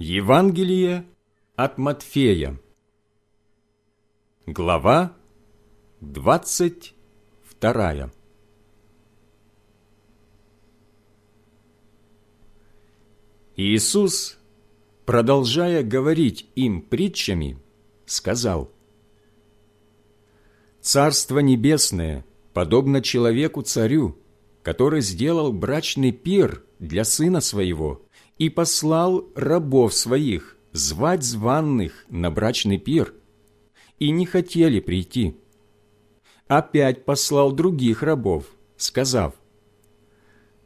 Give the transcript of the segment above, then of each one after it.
Евангелие от Матфея. Глава двадцать вторая. Иисус, продолжая говорить им притчами, сказал, «Царство небесное подобно человеку-царю, который сделал брачный пир для сына своего и послал рабов своих звать званных на брачный пир, и не хотели прийти. Опять послал других рабов, сказав,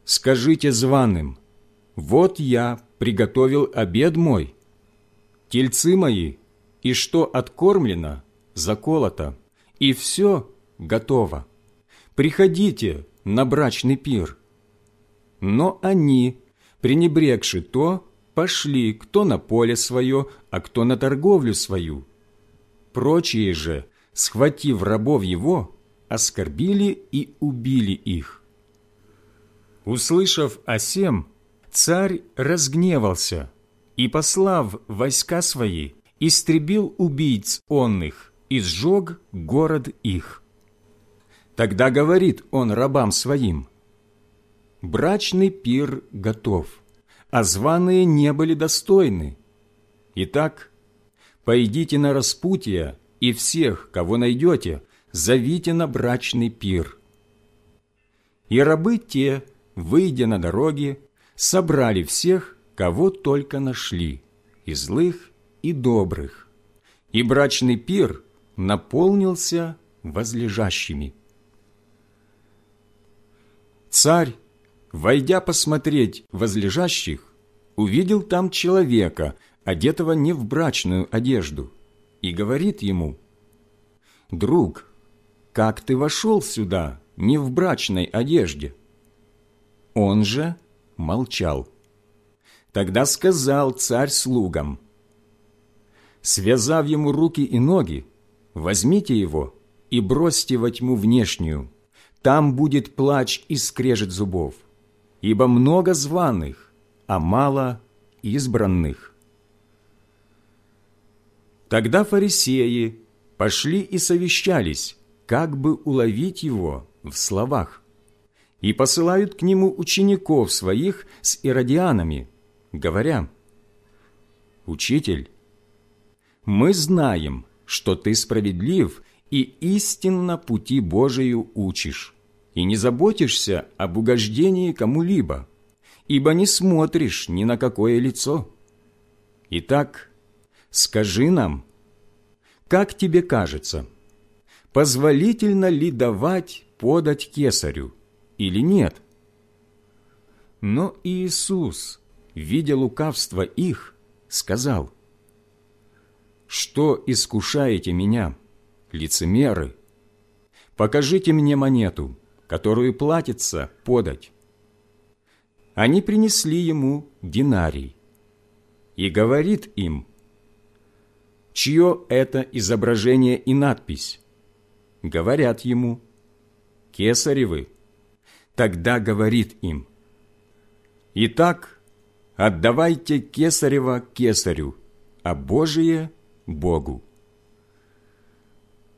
«Скажите званым, вот я приготовил обед мой, тельцы мои, и что откормлено, заколото, и все готово. Приходите на брачный пир». Но они, пренебрегши то, пошли кто на поле свое, а кто на торговлю свою. Прочие же, схватив рабов его, оскорбили и убили их. Услышав о сем, царь разгневался и, послав войска свои, истребил убийц онных и сжег город их. Тогда говорит он рабам своим, «Брачный пир готов, а званые не были достойны. Итак, пойдите на распутье, и всех, кого найдете, зовите на брачный пир». И рабы те, выйдя на дороги, собрали всех, кого только нашли, и злых, и добрых, и брачный пир наполнился возлежащими. Царь Войдя посмотреть возлежащих, увидел там человека, одетого не в брачную одежду, и говорит ему, «Друг, как ты вошел сюда не в брачной одежде?» Он же молчал. Тогда сказал царь слугам, «Связав ему руки и ноги, возьмите его и бросьте во тьму внешнюю, там будет плач и скрежет зубов, ибо много званых, а мало избранных. Тогда фарисеи пошли и совещались, как бы уловить его в словах, и посылают к нему учеников своих с иродианами, говоря, «Учитель, мы знаем, что ты справедлив и истинно пути Божию учишь и не заботишься об угождении кому-либо, ибо не смотришь ни на какое лицо. Итак, скажи нам, как тебе кажется, позволительно ли давать подать кесарю или нет? Но Иисус, видя лукавство их, сказал, «Что искушаете меня, лицемеры? Покажите мне монету» которую платится подать. Они принесли ему динарий. И говорит им, чье это изображение и надпись? Говорят ему, кесаревы. Тогда говорит им, Итак, отдавайте кесарева кесарю, а Божие – Богу.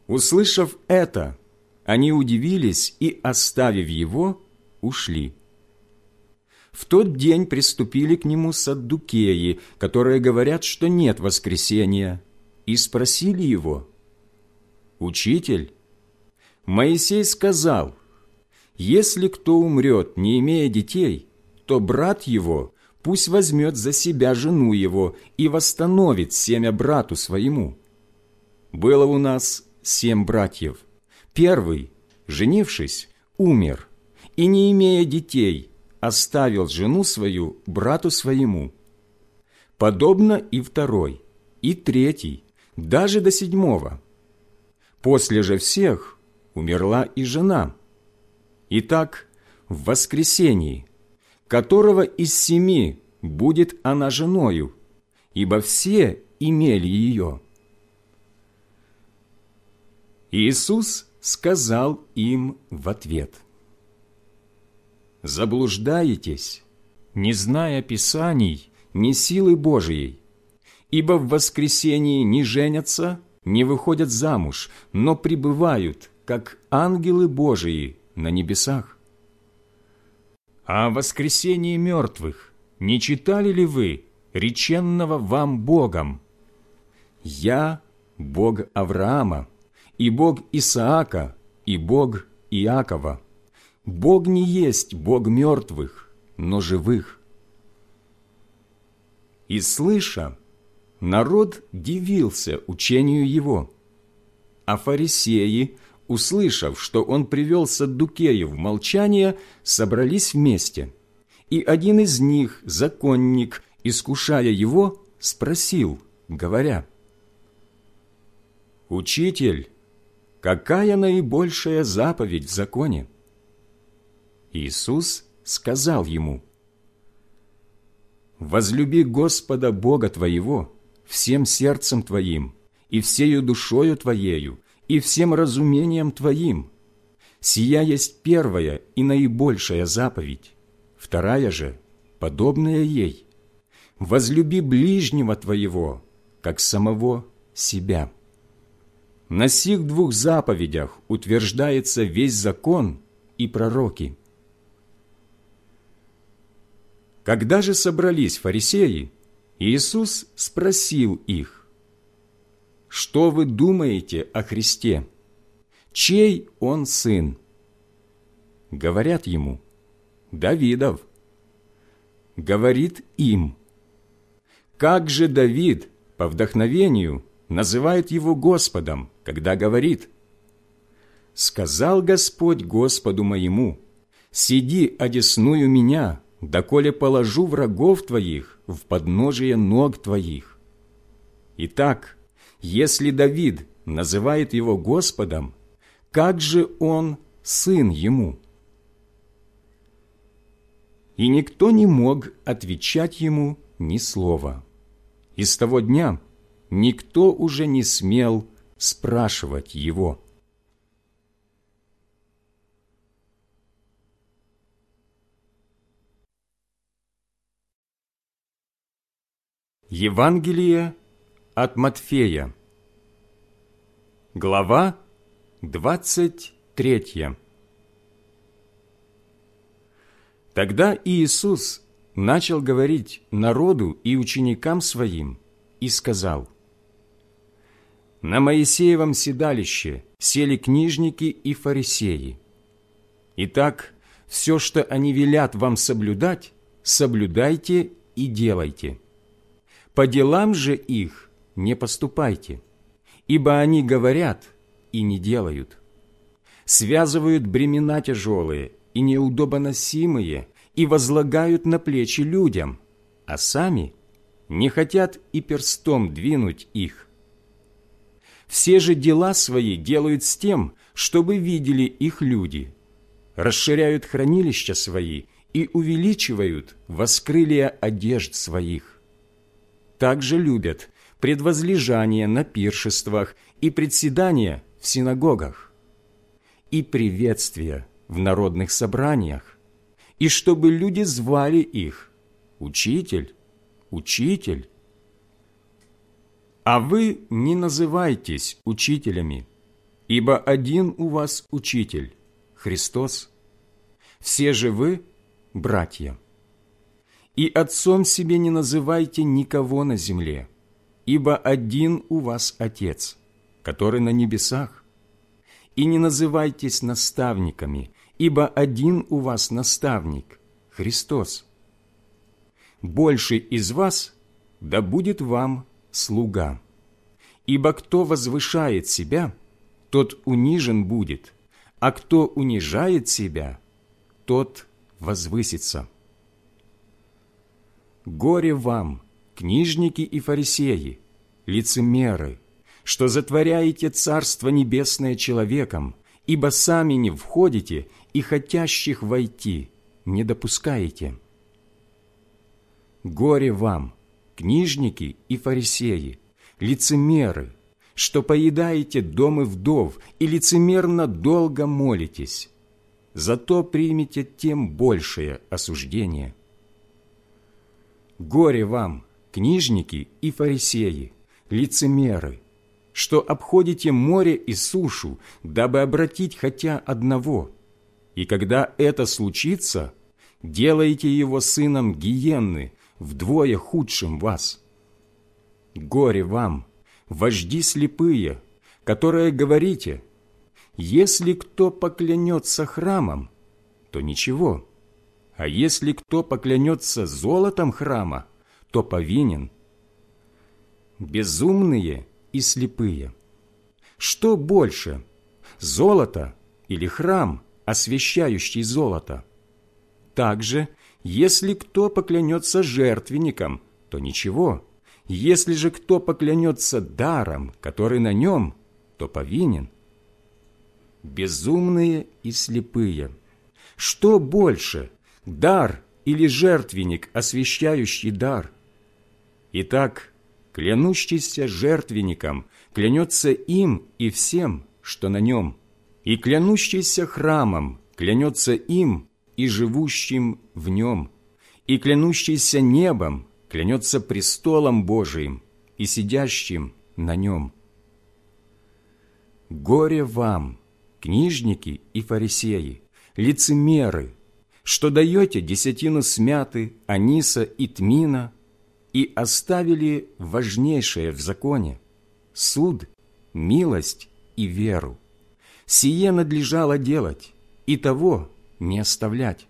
Услышав это, они удивились и, оставив его, ушли. В тот день приступили к нему саддукеи, которые говорят, что нет воскресения, и спросили его, «Учитель, Моисей сказал, если кто умрет, не имея детей, то брат его пусть возьмет за себя жену его и восстановит семя брату своему. Было у нас семь братьев. Первый, женившись, умер, и, не имея детей, оставил жену свою брату своему. Подобно и второй, и третий, даже до седьмого. После же всех умерла и жена. Итак, в воскресении, которого из семи будет она женою, ибо все имели ее. Иисус сказал им в ответ, «Заблуждаетесь, не зная Писаний, ни силы Божией, ибо в воскресении не женятся, не выходят замуж, но пребывают, как ангелы Божии на небесах. А о воскресении мертвых не читали ли вы, реченного вам Богом? «Я – Бог Авраама, и Бог Исаака, и Бог Иакова. Бог не есть Бог мертвых, но живых». И слыша, народ дивился учению его. А фарисеи, услышав, что он привел Саддукею в молчание, собрались вместе. И один из них, законник, искушая его, спросил, говоря, «Учитель, какая наибольшая заповедь в законе?» Иисус сказал ему, «Возлюби Господа Бога твоего всем сердцем твоим, и всею душою твоею, и всем разумением твоим. Сия есть первая и наибольшая заповедь. Вторая же, подобная ей, возлюби ближнего твоего, как самого себя». На сих двух заповедях утверждается весь закон и пророки. Когда же собрались фарисеи, Иисус спросил их, «Что вы думаете о Христе? Чей Он сын?» Говорят ему, «Давидов». Говорит им, «Как же Давид по вдохновению называет его Господом, когда говорит, «Сказал Господь Господу моему, сиди одесную меня, доколе положу врагов твоих в подножие ног твоих». Итак, если Давид называет его Господом, как же он сын ему? И никто не мог отвечать ему ни слова. И с того дня никто уже не смел спрашивать его. Евангелие от Матфея Глава двадцать третья Тогда Иисус начал говорить народу и ученикам Своим и сказал – на Моисеевом седалище сели книжники и фарисеи. Итак, все, что они велят вам соблюдать, соблюдайте и делайте. По делам же их не поступайте, ибо они говорят и не делают. Связывают бремена тяжелые и неудобоносимые и возлагают на плечи людям, а сами не хотят и перстом двинуть их. Все же дела свои делают с тем, чтобы видели их люди, расширяют хранилища свои и увеличивают воскрылия одежд своих. Также любят предвозлежание на пиршествах и председания в синагогах, и приветствия в народных собраниях, и чтобы люди звали их «Учитель, Учитель». А вы не называйтесь учителями, ибо один у вас учитель – Христос. Все же вы – братья. И отцом себе не называйте никого на земле, ибо один у вас Отец, который на небесах. И не называйтесь наставниками, ибо один у вас наставник – Христос. Больше из вас да будет вам слуга. Ибо кто возвышает себя, тот унижен будет, а кто унижает себя, тот возвысится. Горе вам, книжники и фарисеи, лицемеры, что затворяете Царство Небесное человеком, ибо сами не входите и хотящих войти не допускаете. Горе вам, книжники и фарисеи, лицемеры, что поедаете домы вдов и лицемерно долго молитесь, зато примите тем большее осуждение. Горе вам, книжники и фарисеи, лицемеры, что обходите море и сушу, дабы обратить хотя одного, и когда это случится, делаете его сыном гиенны, вдвое худшим вас. Горе вам, вожди слепые, которые говорите, если кто поклянется храмом, то ничего, а если кто поклянется золотом храма, то повинен. Безумные и слепые. Что больше, золото или храм, освящающий золото? Также, если кто поклянется жертвенником, то ничего. Если же кто поклянется даром, который на нем, то повинен. Безумные и слепые. Что больше, дар или жертвенник, освящающий дар? Итак, клянущийся жертвенником клянется им и всем, что на нем, и клянущийся храмом клянется им и живущим в нем, и клянущийся небом клянется престолом Божиим и сидящим на нем. Горе вам, книжники и фарисеи, лицемеры, что даете десятину смяты, аниса и тмина, и оставили важнейшее в законе – суд, милость и веру. Сие надлежало делать, и того не оставлять.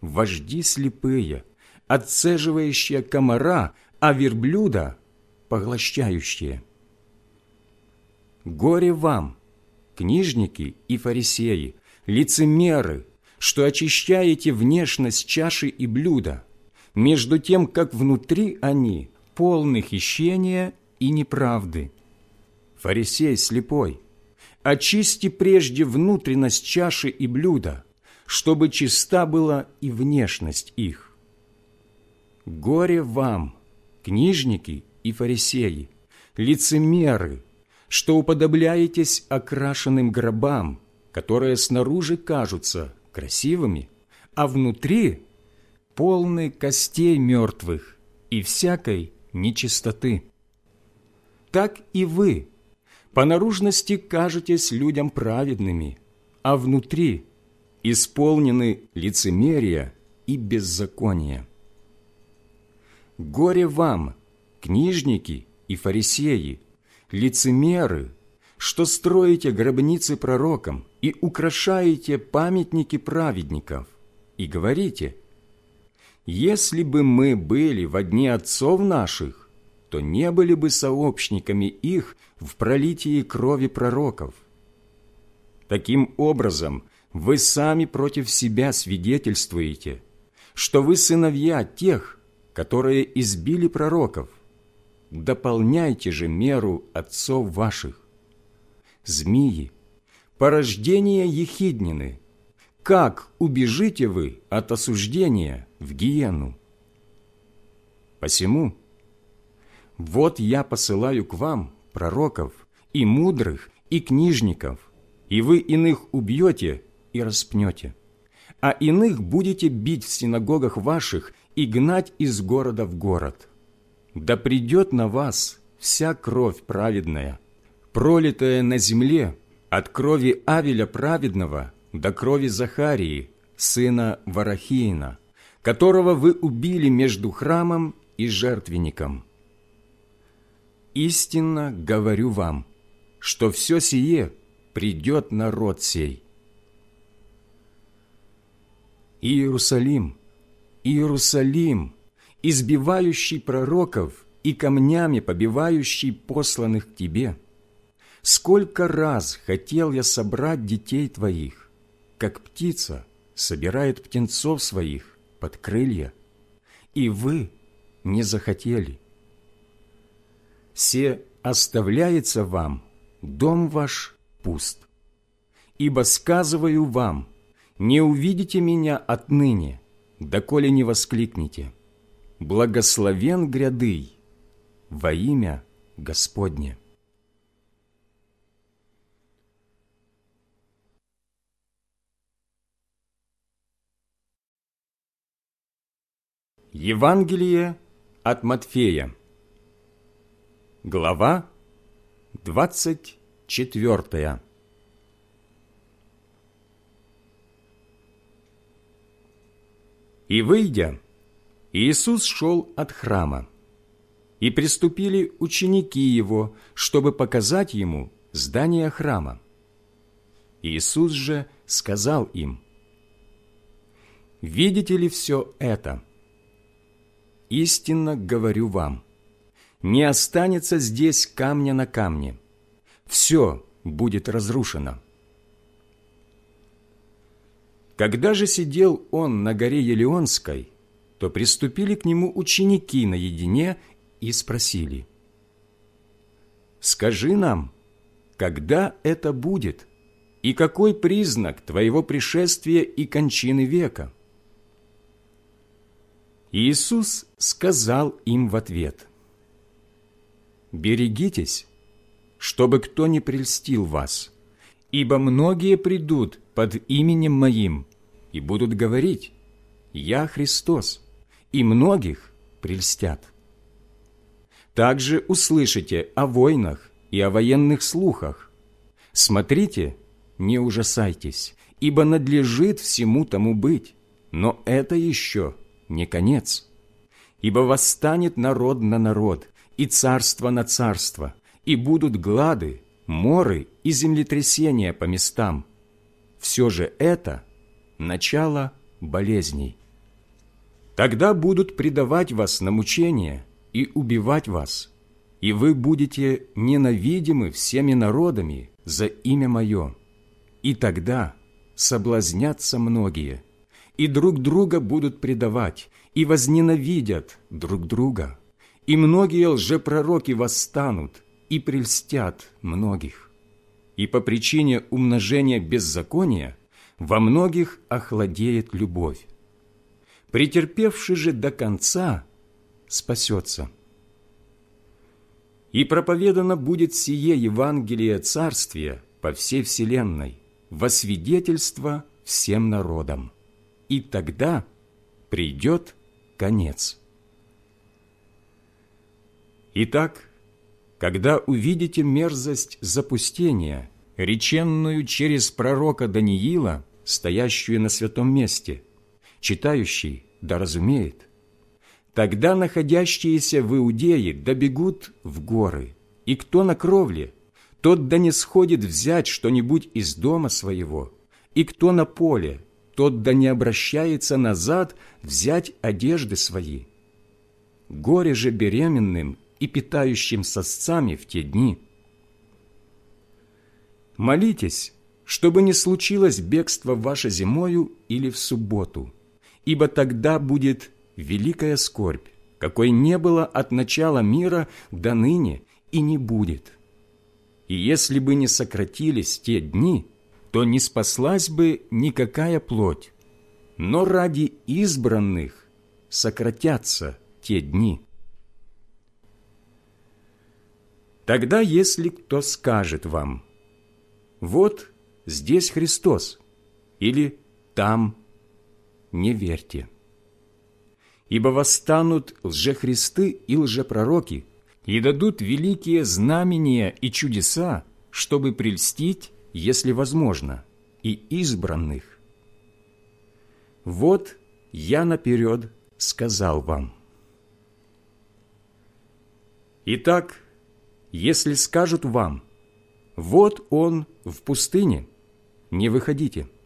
Вожди слепые, отцеживающие комара, а верблюда – поглощающие. Горе вам, книжники и фарисеи, лицемеры, что очищаете внешность чаши и блюда, между тем, как внутри они полны хищения и неправды. Фарисей слепой, очисти прежде внутренность чаши и блюда, чтобы чиста была и внешность их. Горе вам, книжники и фарисеи, лицемеры, что уподобляетесь окрашенным гробам, которые снаружи кажутся красивыми, а внутри полны костей мертвых и всякой нечистоты. Так и вы по наружности кажетесь людям праведными, а внутри исполнены лицемерия и беззакония. Горе вам, книжники и фарисеи, лицемеры, что строите гробницы пророкам и украшаете памятники праведников, и говорите, «Если бы мы были в дни отцов наших, то не были бы сообщниками их в пролитии крови пророков». Таким образом, вы сами против себя свидетельствуете, что вы сыновья тех, которые избили пророков. Дополняйте же меру отцов ваших змеи, порождение ехиднины, как убежите вы от осуждения в гиену? Посему, вот я посылаю к вам пророков и мудрых, и книжников, и вы иных убьете и распнете, а иных будете бить в синагогах ваших и гнать из города в город. Да придет на вас вся кровь праведная – пролитое на земле от крови Авеля праведного до крови Захарии, сына Варахиина, которого вы убили между храмом и жертвенником. Истинно говорю вам, что все сие придет на род сей. Иерусалим, Иерусалим, избивающий пророков и камнями побивающий посланных к тебе – Сколько раз хотел я собрать детей твоих, как птица собирает птенцов своих под крылья, и вы не захотели. Се оставляется вам, дом ваш пуст. Ибо сказываю вам, не увидите меня отныне, доколе не воскликните. Благословен грядый во имя Господне. Евангелие от Матфея, глава 24. И выйдя, Иисус шел от храма, и приступили ученики Его, чтобы показать Ему здание храма. Иисус же сказал им, «Видите ли все это? Истинно говорю вам, не останется здесь камня на камне, все будет разрушено». Когда же сидел он на горе Елеонской, то приступили к нему ученики наедине и спросили, «Скажи нам, когда это будет, и какой признак твоего пришествия и кончины века?» Иисус сказал им в ответ, «Берегитесь, чтобы кто не прельстил вас, ибо многие придут под именем Моим и будут говорить, «Я Христос», и многих прельстят. Также услышите о войнах и о военных слухах. Смотрите, не ужасайтесь, ибо надлежит всему тому быть, но это еще не конец. Ибо восстанет народ на народ, и царство на царство, и будут глады, моры и землетрясения по местам. Все же это – начало болезней. Тогда будут предавать вас на мучение и убивать вас, и вы будете ненавидимы всеми народами за имя Мое. И тогда соблазнятся многие, и друг друга будут предавать, и возненавидят друг друга. И многие лжепророки восстанут и прельстят многих. И по причине умножения беззакония во многих охладеет любовь претерпевший же до конца спасется. И проповедано будет сие Евангелие Царствия по всей вселенной, во свидетельство всем народам. И тогда придет конец. Итак, когда увидите мерзость запустения, реченную через пророка Даниила, стоящую на святом месте, читающий да разумеет. Тогда находящиеся в Иудее добегут в горы, и кто на кровле, тот да не сходит взять что-нибудь из дома своего, и кто на поле, тот да не обращается назад взять одежды свои. Горе же беременным и питающим сосцами в те дни. Молитесь, чтобы не случилось бегство ваше зимою или в субботу, ибо тогда будет великая скорбь, какой не было от начала мира до ныне и не будет. И если бы не сократились те дни, то не спаслась бы никакая плоть, но ради избранных сократятся те дни. Тогда, если кто скажет вам, «Вот здесь Христос» или «Там не верьте. Ибо восстанут лжехристы и лжепророки, и дадут великие знамения и чудеса, чтобы прельстить, если возможно, и избранных. Вот я наперед сказал вам. Итак, если скажут вам, вот он в пустыне, не выходите –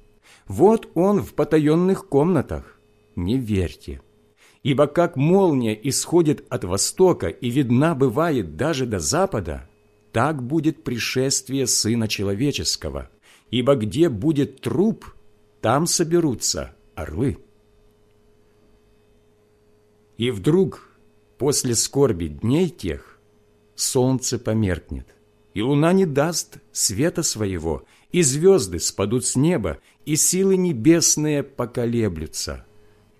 вот он в потаенных комнатах. Не верьте. Ибо как молния исходит от востока и видна бывает даже до запада, так будет пришествие Сына Человеческого. Ибо где будет труп, там соберутся орлы. И вдруг, после скорби дней тех, солнце померкнет, и луна не даст света своего, и звезды спадут с неба, и силы небесные поколеблются.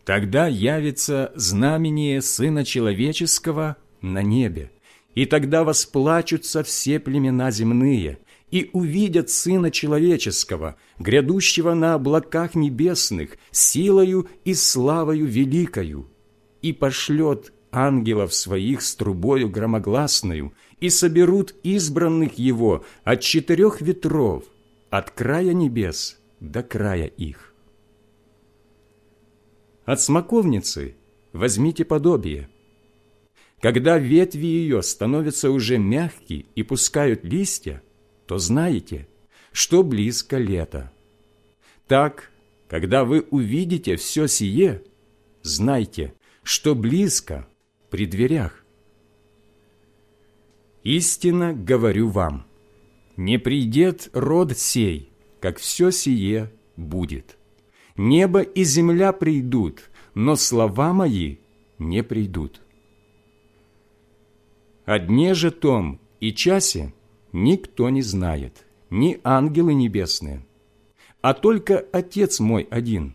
Тогда явится знамение Сына Человеческого на небе, и тогда восплачутся все племена земные, и увидят Сына Человеческого, грядущего на облаках небесных, силою и славою великою, и пошлет ангелов своих с трубою громогласною и соберут избранных его от четырех ветров, от края небес до края их. От смоковницы возьмите подобие. Когда ветви ее становятся уже мягкие и пускают листья, то знаете, что близко лето. Так, когда вы увидите все сие, знайте, что близко при дверях. Истинно говорю вам, не придет род сей, как все сие будет. Небо и земля придут, но слова мои не придут. О дне же том и часе никто не знает, ни ангелы небесные, а только Отец мой один.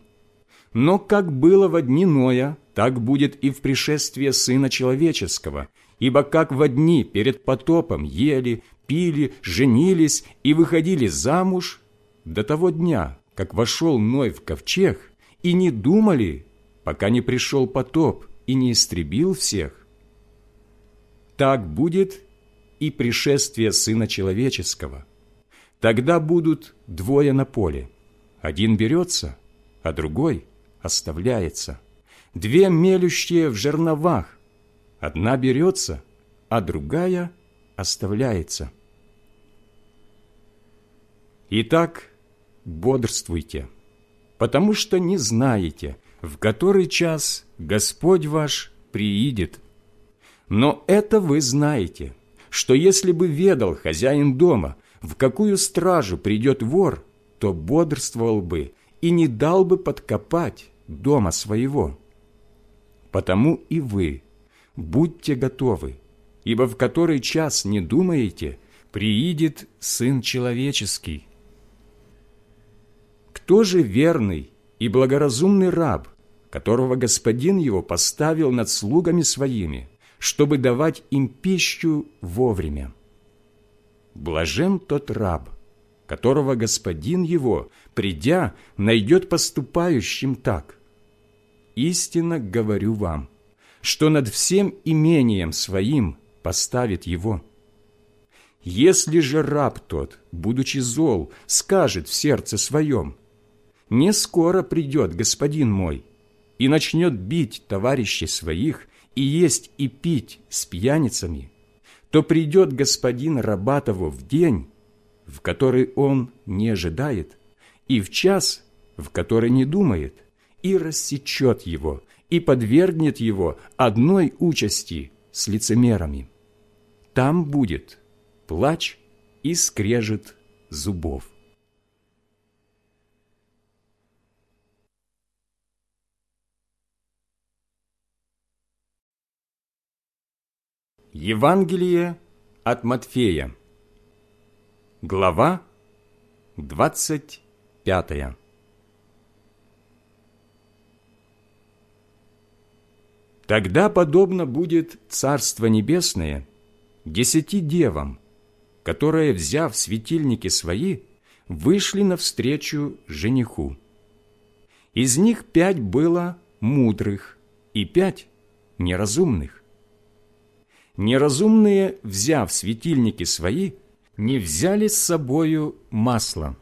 Но как было во дни Ноя, так будет и в пришествии Сына Человеческого, ибо как во дни перед потопом ели, пили, женились и выходили замуж, до того дня, как вошел Ной в ковчег, и не думали, пока не пришел потоп и не истребил всех. Так будет и пришествие Сына Человеческого. Тогда будут двое на поле. Один берется, а другой оставляется две мелющие в жерновах. Одна берется, а другая оставляется. Итак, бодрствуйте, потому что не знаете, в который час Господь ваш приидет. Но это вы знаете, что если бы ведал хозяин дома, в какую стражу придет вор, то бодрствовал бы и не дал бы подкопать дома своего. Потому и вы будьте готовы, ибо в который час не думаете, приидет Сын Человеческий. Кто же верный и благоразумный раб, которого господин его поставил над слугами своими, чтобы давать им пищу вовремя? Блажен тот раб, которого господин его, придя, найдет поступающим так истинно говорю вам, что над всем имением своим поставит его. Если же раб тот, будучи зол, скажет в сердце своем, «Не скоро придет господин мой», и начнет бить товарищей своих и есть и пить с пьяницами, то придет господин раба в день, в который он не ожидает, и в час, в который не думает, и рассечет его, и подвергнет его одной участи с лицемерами. Там будет плач и скрежет зубов. Евангелие от Матфея, глава 25. Тогда подобно будет Царство Небесное десяти девам, которые, взяв светильники свои, вышли навстречу жениху. Из них пять было мудрых и пять неразумных. Неразумные, взяв светильники свои, не взяли с собою масло.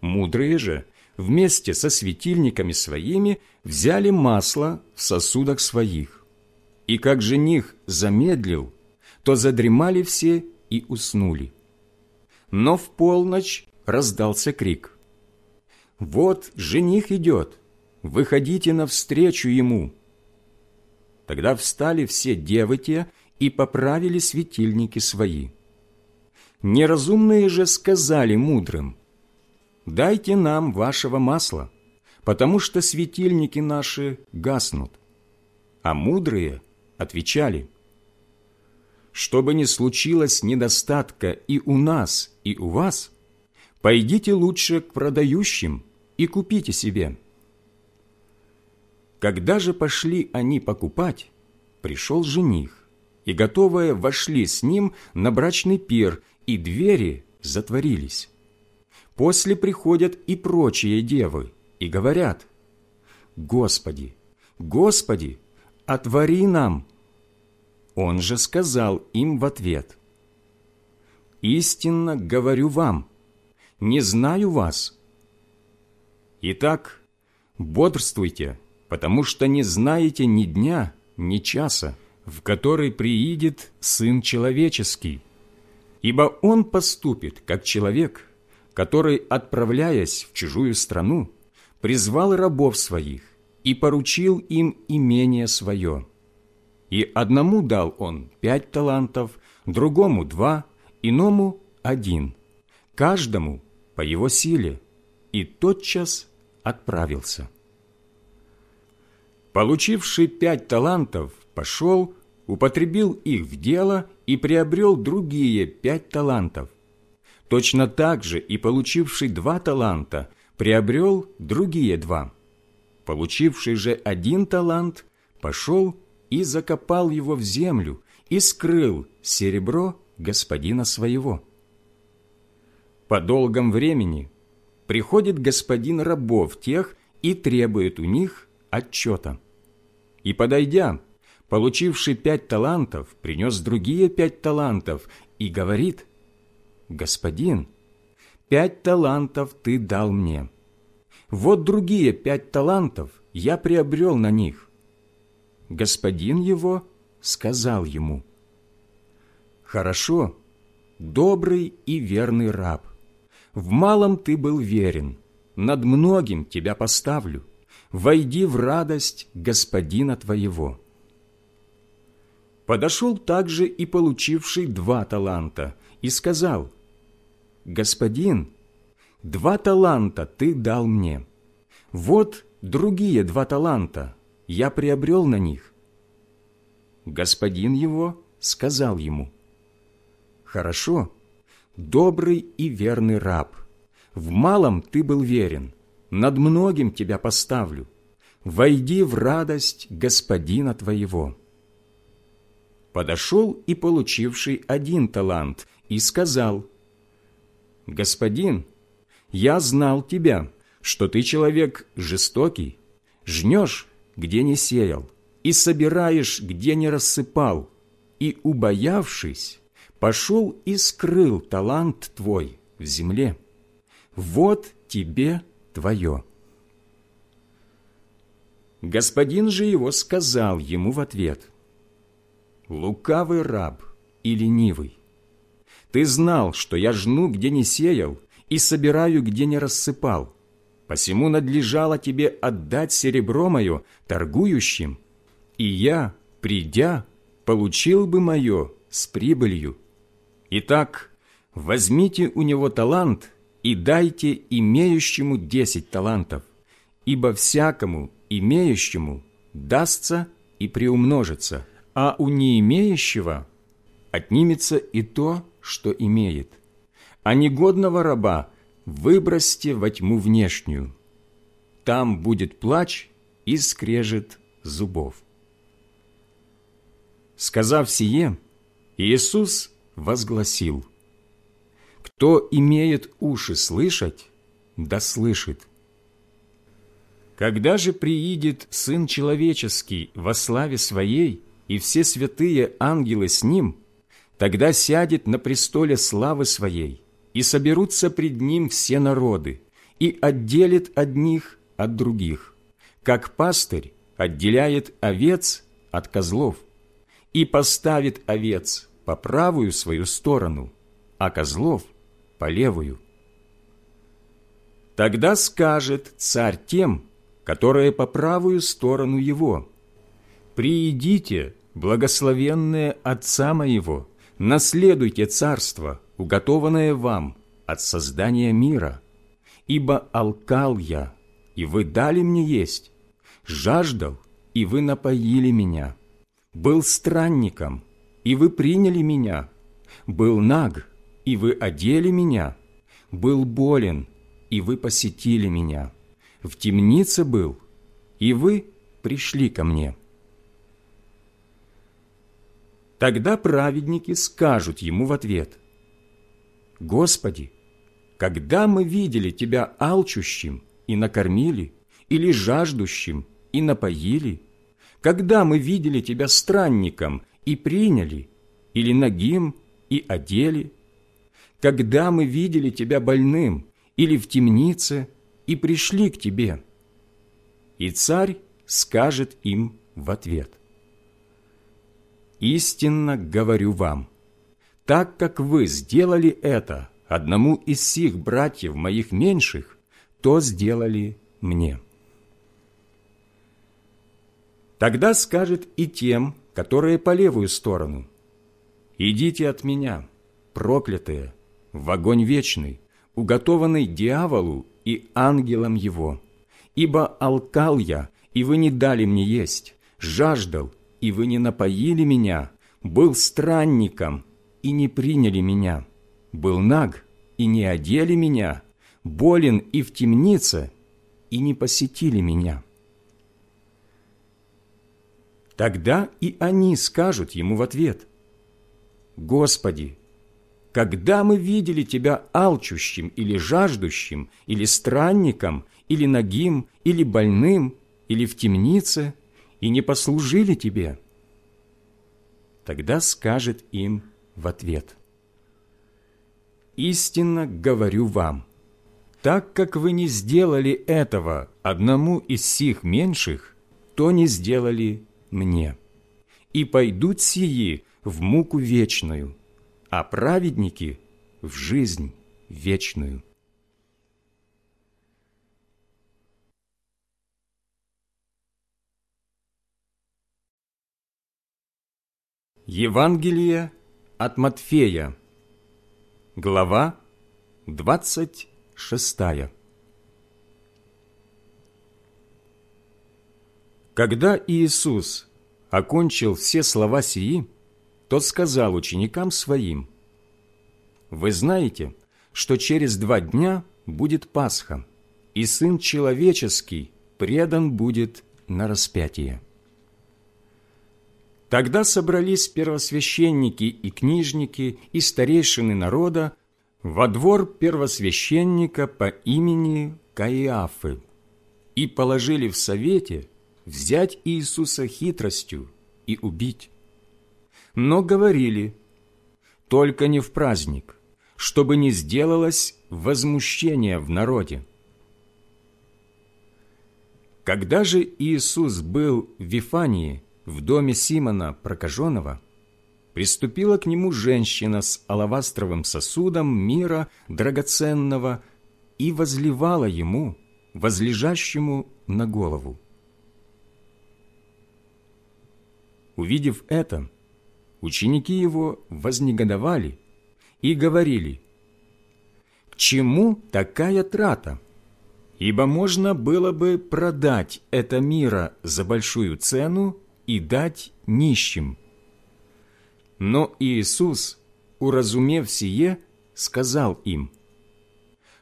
Мудрые же, вместе со светильниками своими, взяли масло в сосудах своих. И как жених замедлил, то задремали все и уснули. Но в полночь раздался крик. «Вот жених идет, выходите навстречу ему!» Тогда встали все девы те и поправили светильники свои. Неразумные же сказали мудрым, «Дайте нам вашего масла, потому что светильники наши гаснут». А мудрые – отвечали, «Что бы ни случилось недостатка и у нас, и у вас, пойдите лучше к продающим и купите себе». Когда же пошли они покупать, пришел жених, и готовые вошли с ним на брачный пир, и двери затворились. После приходят и прочие девы, и говорят, «Господи, Господи, отвори нам!» Он же сказал им в ответ, «Истинно говорю вам, не знаю вас. Итак, бодрствуйте, потому что не знаете ни дня, ни часа, в который приидет Сын Человеческий. Ибо Он поступит, как человек, который, отправляясь в чужую страну, призвал рабов своих и поручил им имение свое. И одному дал он пять талантов, другому два, иному один, каждому по его силе, и тотчас отправился. Получивший пять талантов, пошел, употребил их в дело и приобрел другие пять талантов. Точно так же и получивший два таланта приобрел другие два. Получивший же один талант пошел и закопал его в землю и скрыл серебро господина своего. По долгом времени приходит господин рабов тех и требует у них отчета. И, подойдя, получивший пять талантов, принес другие пять талантов и говорит, «Господин, пять талантов ты дал мне. Вот другие пять талантов я приобрел на них». Господин его сказал ему, «Хорошо, добрый и верный раб, в малом ты был верен, над многим тебя поставлю. Войди в радость господина твоего». Подошел также и получивший два таланта и сказал, «Господин, два таланта ты дал мне. Вот другие два таланта, я приобрел на них». Господин его сказал ему, «Хорошо, добрый и верный раб, в малом ты был верен, над многим тебя поставлю. Войди в радость господина твоего». Подошел и получивший один талант и сказал, «Господин, я знал тебя, что ты человек жестокий, жнешь, где не сеял, и собираешь, где не рассыпал, и, убоявшись, пошел и скрыл талант твой в земле. Вот тебе твое». Господин же его сказал ему в ответ, «Лукавый раб и ленивый, ты знал, что я жну, где не сеял, и собираю, где не рассыпал. Посему надлежало тебе отдать серебро мое торгующим, и я, придя, получил бы мое с прибылью. Итак, возьмите у него талант и дайте имеющему десять талантов, ибо всякому имеющему дастся и приумножится, а у не имеющего отнимется и то, что имеет. А негодного раба выбросьте во тьму внешнюю. Там будет плач и скрежет зубов. Сказав сие, Иисус возгласил, «Кто имеет уши слышать, да слышит». Когда же приидет Сын Человеческий во славе Своей, и все святые ангелы с Ним, тогда сядет на престоле славы Своей, и соберутся пред Ним все народы, и отделит одних от других, как пастырь отделяет овец от козлов, и поставит овец по правую свою сторону, а козлов по левую. Тогда скажет царь тем, которые по правую сторону его, «Приидите, благословенные Отца моего, наследуйте царство, уготованное вам от создания мира, ибо алкал я, и вы дали мне есть, жаждал, и вы напоили меня, был странником, и вы приняли меня, был наг, и вы одели меня, был болен, и вы посетили меня, в темнице был, и вы пришли ко мне». Тогда праведники скажут ему в ответ, «Господи, когда мы видели Тебя алчущим и накормили, или жаждущим и напоили? Когда мы видели Тебя странником и приняли, или нагим и одели? Когда мы видели тебя больным или в темнице и пришли к тебе?» И царь скажет им в ответ. «Истинно говорю вам, так как вы сделали это одному из сих братьев моих меньших, то сделали мне». Тогда скажет и тем, которые по левую сторону, «Идите от меня, проклятые, в огонь вечный, уготованный дьяволу и ангелам его. Ибо алкал я, и вы не дали мне есть, жаждал, и вы не напоили меня, был странником, и не приняли меня, был наг, и не одели меня, болен и в темнице, и не посетили меня». Тогда и они скажут ему в ответ, «Господи, когда мы видели Тебя алчущим или жаждущим, или странником, или нагим, или больным, или в темнице, и не послужили Тебе?» Тогда скажет им в ответ, «Истинно говорю вам, так как вы не сделали этого одному из сих меньших, то не сделали мне, и пойдут сии в муку вечную, а праведники – в жизнь вечную». Евангелие от Матфея, глава 26. Когда Иисус окончил все слова сии, тот сказал ученикам своим, «Вы знаете, что через два дня будет Пасха, и Сын Человеческий предан будет на распятие». Тогда собрались первосвященники и книжники и старейшины народа во двор первосвященника по имени Каиафы и положили в совете взять Иисуса хитростью и убить. Но говорили, только не в праздник, чтобы не сделалось возмущение в народе. Когда же Иисус был в Вифании, в доме Симона Прокаженного, приступила к нему женщина с алавастровым сосудом мира драгоценного и возливала ему, возлежащему на голову. Увидев это, ученики его вознегодовали и говорили, «К чему такая трата? Ибо можно было бы продать это мира за большую цену и дать нищим». Но Иисус, уразумев сие, сказал им,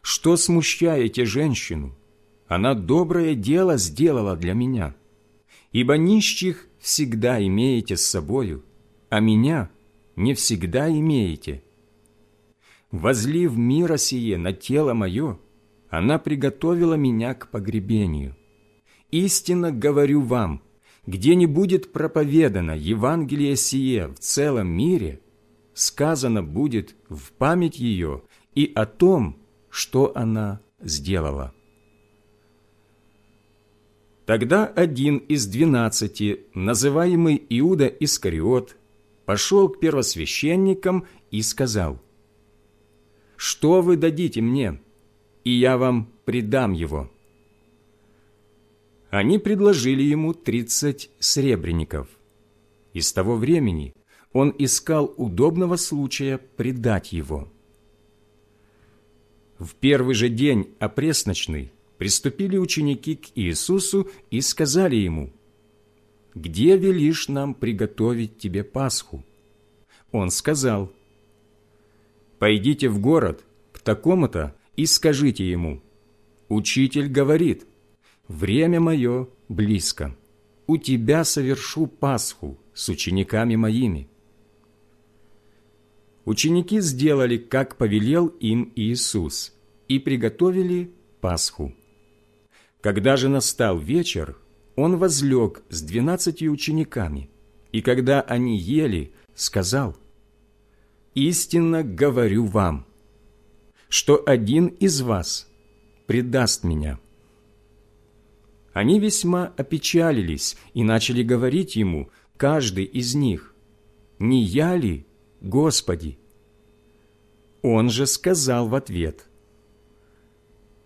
«Что смущаете женщину? Она доброе дело сделала для меня. Ибо нищих всегда имеете с собою, а меня не всегда имеете. Возлив мира сие на тело мое, она приготовила меня к погребению. Истинно говорю вам, где не будет проповедано Евангелие сие в целом мире, сказано будет в память ее и о том, что она сделала. Тогда один из двенадцати, называемый Иуда Искариот, пошел к первосвященникам и сказал, «Что вы дадите мне, и я вам предам его?» Они предложили ему тридцать сребреников. И с того времени он искал удобного случая предать его. В первый же день опресночный приступили ученики к Иисусу и сказали Ему, «Где велишь нам приготовить Тебе Пасху?» Он сказал, «Пойдите в город к такому-то и скажите ему, «Учитель говорит, время мое близко, у Тебя совершу Пасху с учениками моими». Ученики сделали, как повелел им Иисус, и приготовили Пасху. Когда же настал вечер, он возлег с двенадцатью учениками, и когда они ели, сказал, «Истинно говорю вам, что один из вас предаст меня». Они весьма опечалились и начали говорить ему, каждый из них, «Не я ли, Господи?» Он же сказал в ответ,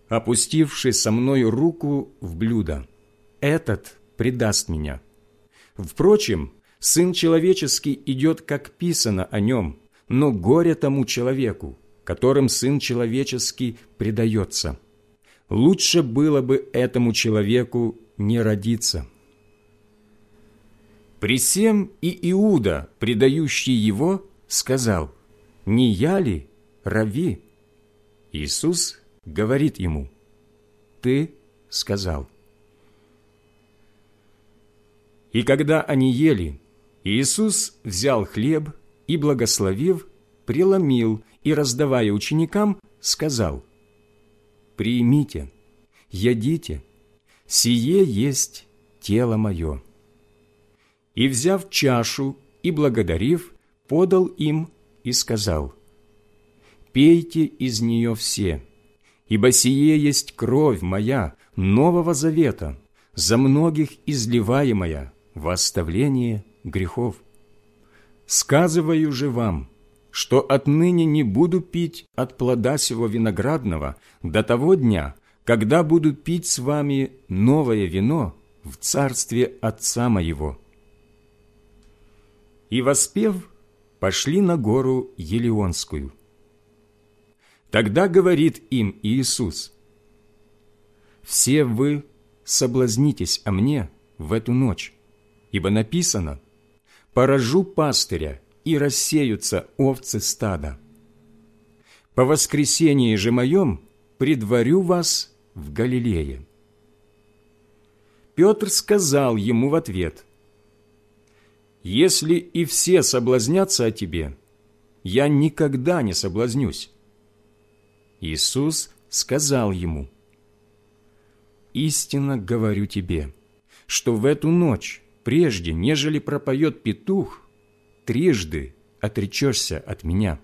«Опустивший со мною руку в блюдо, этот предаст меня. Впрочем, Сын Человеческий идет, как писано о нем, но горе тому человеку, которым Сын Человеческий предается. Лучше было бы этому человеку не родиться». Присем и Иуда, предающий его, сказал, «Не я ли, Рави?» Иисус говорит ему, «Ты сказал». И когда они ели, Иисус взял хлеб и, благословив, преломил и, раздавая ученикам, сказал, «Примите, ядите, сие есть тело мое». И, взяв чашу и благодарив, подал им и сказал, «Пейте из нее все, ибо сие есть кровь моя нового завета, за многих изливаемая во оставление грехов. Сказываю же вам, что отныне не буду пить от плода сего виноградного до того дня, когда буду пить с вами новое вино в царстве Отца моего» и, воспев, пошли на гору Елеонскую. Тогда говорит им Иисус, «Все вы соблазнитесь о мне в эту ночь, ибо написано, «Поражу пастыря, и рассеются овцы стада». По воскресении же моем предварю вас в Галилее». Петр сказал ему в ответ, если и все соблазнятся о тебе, я никогда не соблазнюсь». Иисус сказал ему, «Истинно говорю тебе, что в эту ночь, прежде, нежели пропоет петух, трижды отречешься от меня».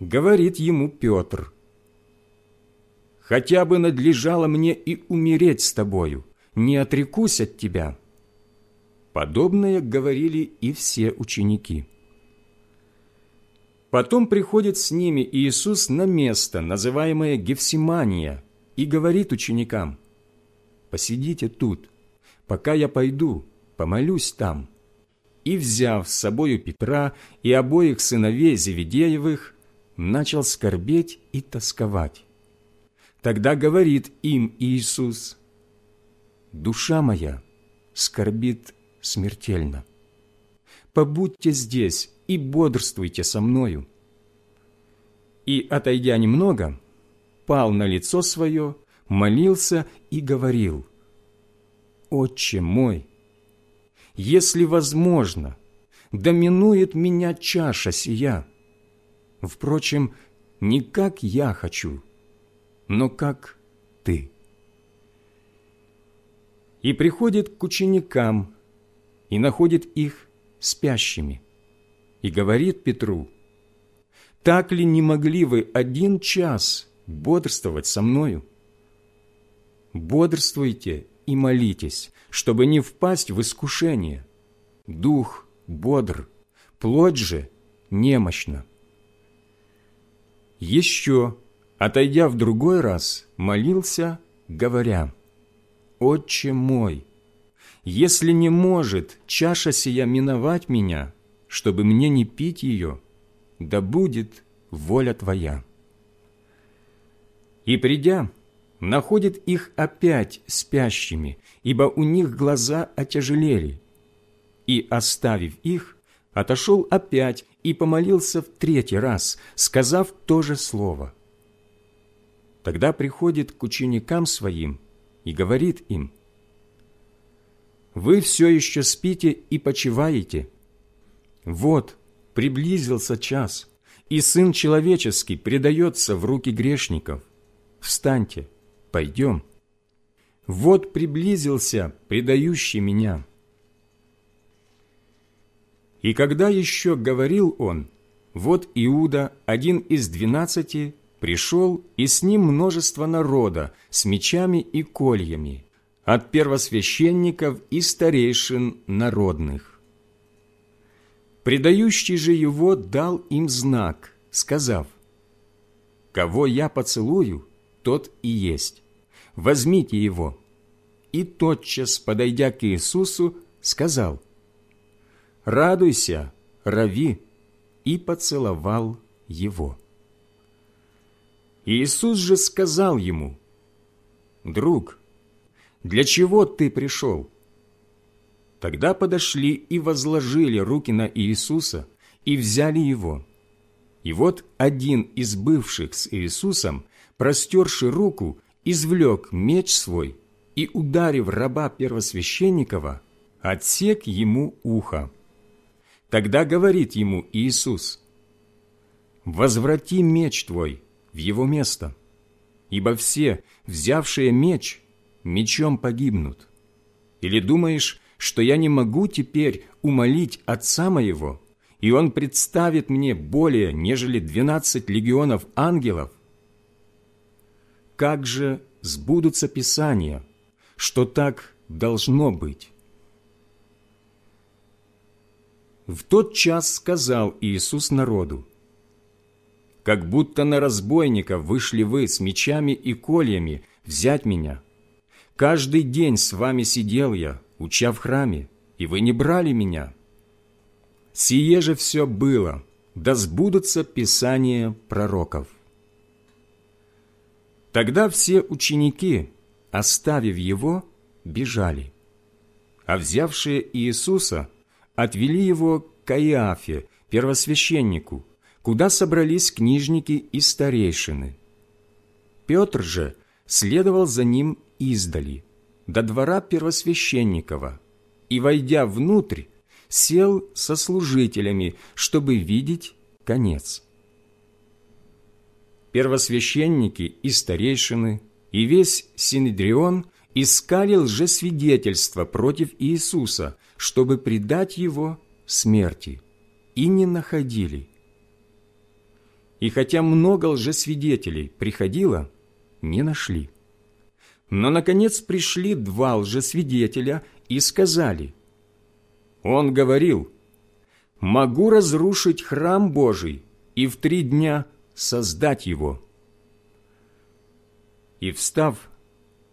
Говорит ему Петр, «Хотя бы надлежало мне и умереть с тобою, не отрекусь от тебя». Подобное говорили и все ученики. Потом приходит с ними Иисус на место, называемое Гефсимания, и говорит ученикам, «Посидите тут, пока я пойду, помолюсь там». И, взяв с собою Петра и обоих сыновей Зеведеевых, начал скорбеть и тосковать. Тогда говорит им Иисус, «Душа моя скорбит смертельно. Побудьте здесь и бодрствуйте со мною». И, отойдя немного, пал на лицо свое, молился и говорил, «Отче мой, если возможно, доминует меня чаша сия. Впрочем, не как я хочу, но как ты». И приходит к ученикам, и находит их спящими. И говорит Петру, «Так ли не могли вы один час бодрствовать со мною? Бодрствуйте и молитесь, чтобы не впасть в искушение. Дух бодр, плоть же немощна». Еще, отойдя в другой раз, молился, говоря, «Отче мой, если не может чаша сия миновать меня, чтобы мне не пить ее, да будет воля Твоя». И придя, находит их опять спящими, ибо у них глаза отяжелели. И, оставив их, отошел опять и помолился в третий раз, сказав то же слово. Тогда приходит к ученикам своим и говорит им, вы все еще спите и почиваете. Вот, приблизился час, и Сын Человеческий предается в руки грешников. Встаньте, пойдем. Вот приблизился предающий меня. И когда еще говорил он, вот Иуда, один из двенадцати, пришел, и с ним множество народа с мечами и кольями, от первосвященников и старейшин народных. Предающий же его дал им знак, сказав, «Кого я поцелую, тот и есть. Возьмите его». И тотчас, подойдя к Иисусу, сказал, «Радуйся, Рави!» и поцеловал его. Иисус же сказал ему, «Друг, для чего ты пришел?» Тогда подошли и возложили руки на Иисуса и взяли его. И вот один из бывших с Иисусом, простерши руку, извлек меч свой и, ударив раба первосвященникова, отсек ему ухо. Тогда говорит ему Иисус, «Возврати меч твой в его место, ибо все, взявшие меч, мечом погибнут. Или думаешь, что я не могу теперь умолить Отца моего, и Он представит мне более, нежели двенадцать легионов ангелов? Как же сбудутся Писания, что так должно быть?» В тот час сказал Иисус народу, «Как будто на разбойника вышли вы с мечами и кольями взять меня. Каждый день с вами сидел я, уча в храме, и вы не брали меня. Сие же все было, да сбудутся писания пророков». Тогда все ученики, оставив его, бежали, а взявшие Иисуса – отвели его к Каиафе, первосвященнику, куда собрались книжники и старейшины. Петр же следовал за ним издали, до двора первосвященникова, и, войдя внутрь, сел со служителями, чтобы видеть конец. Первосвященники и старейшины, и весь Синедрион искали лжесвидетельства против Иисуса, чтобы предать его смерти, и не находили. И хотя много лжесвидетелей приходило, не нашли. Но, наконец, пришли два лжесвидетеля и сказали, «Он говорил, могу разрушить храм Божий и в три дня создать его». И, встав,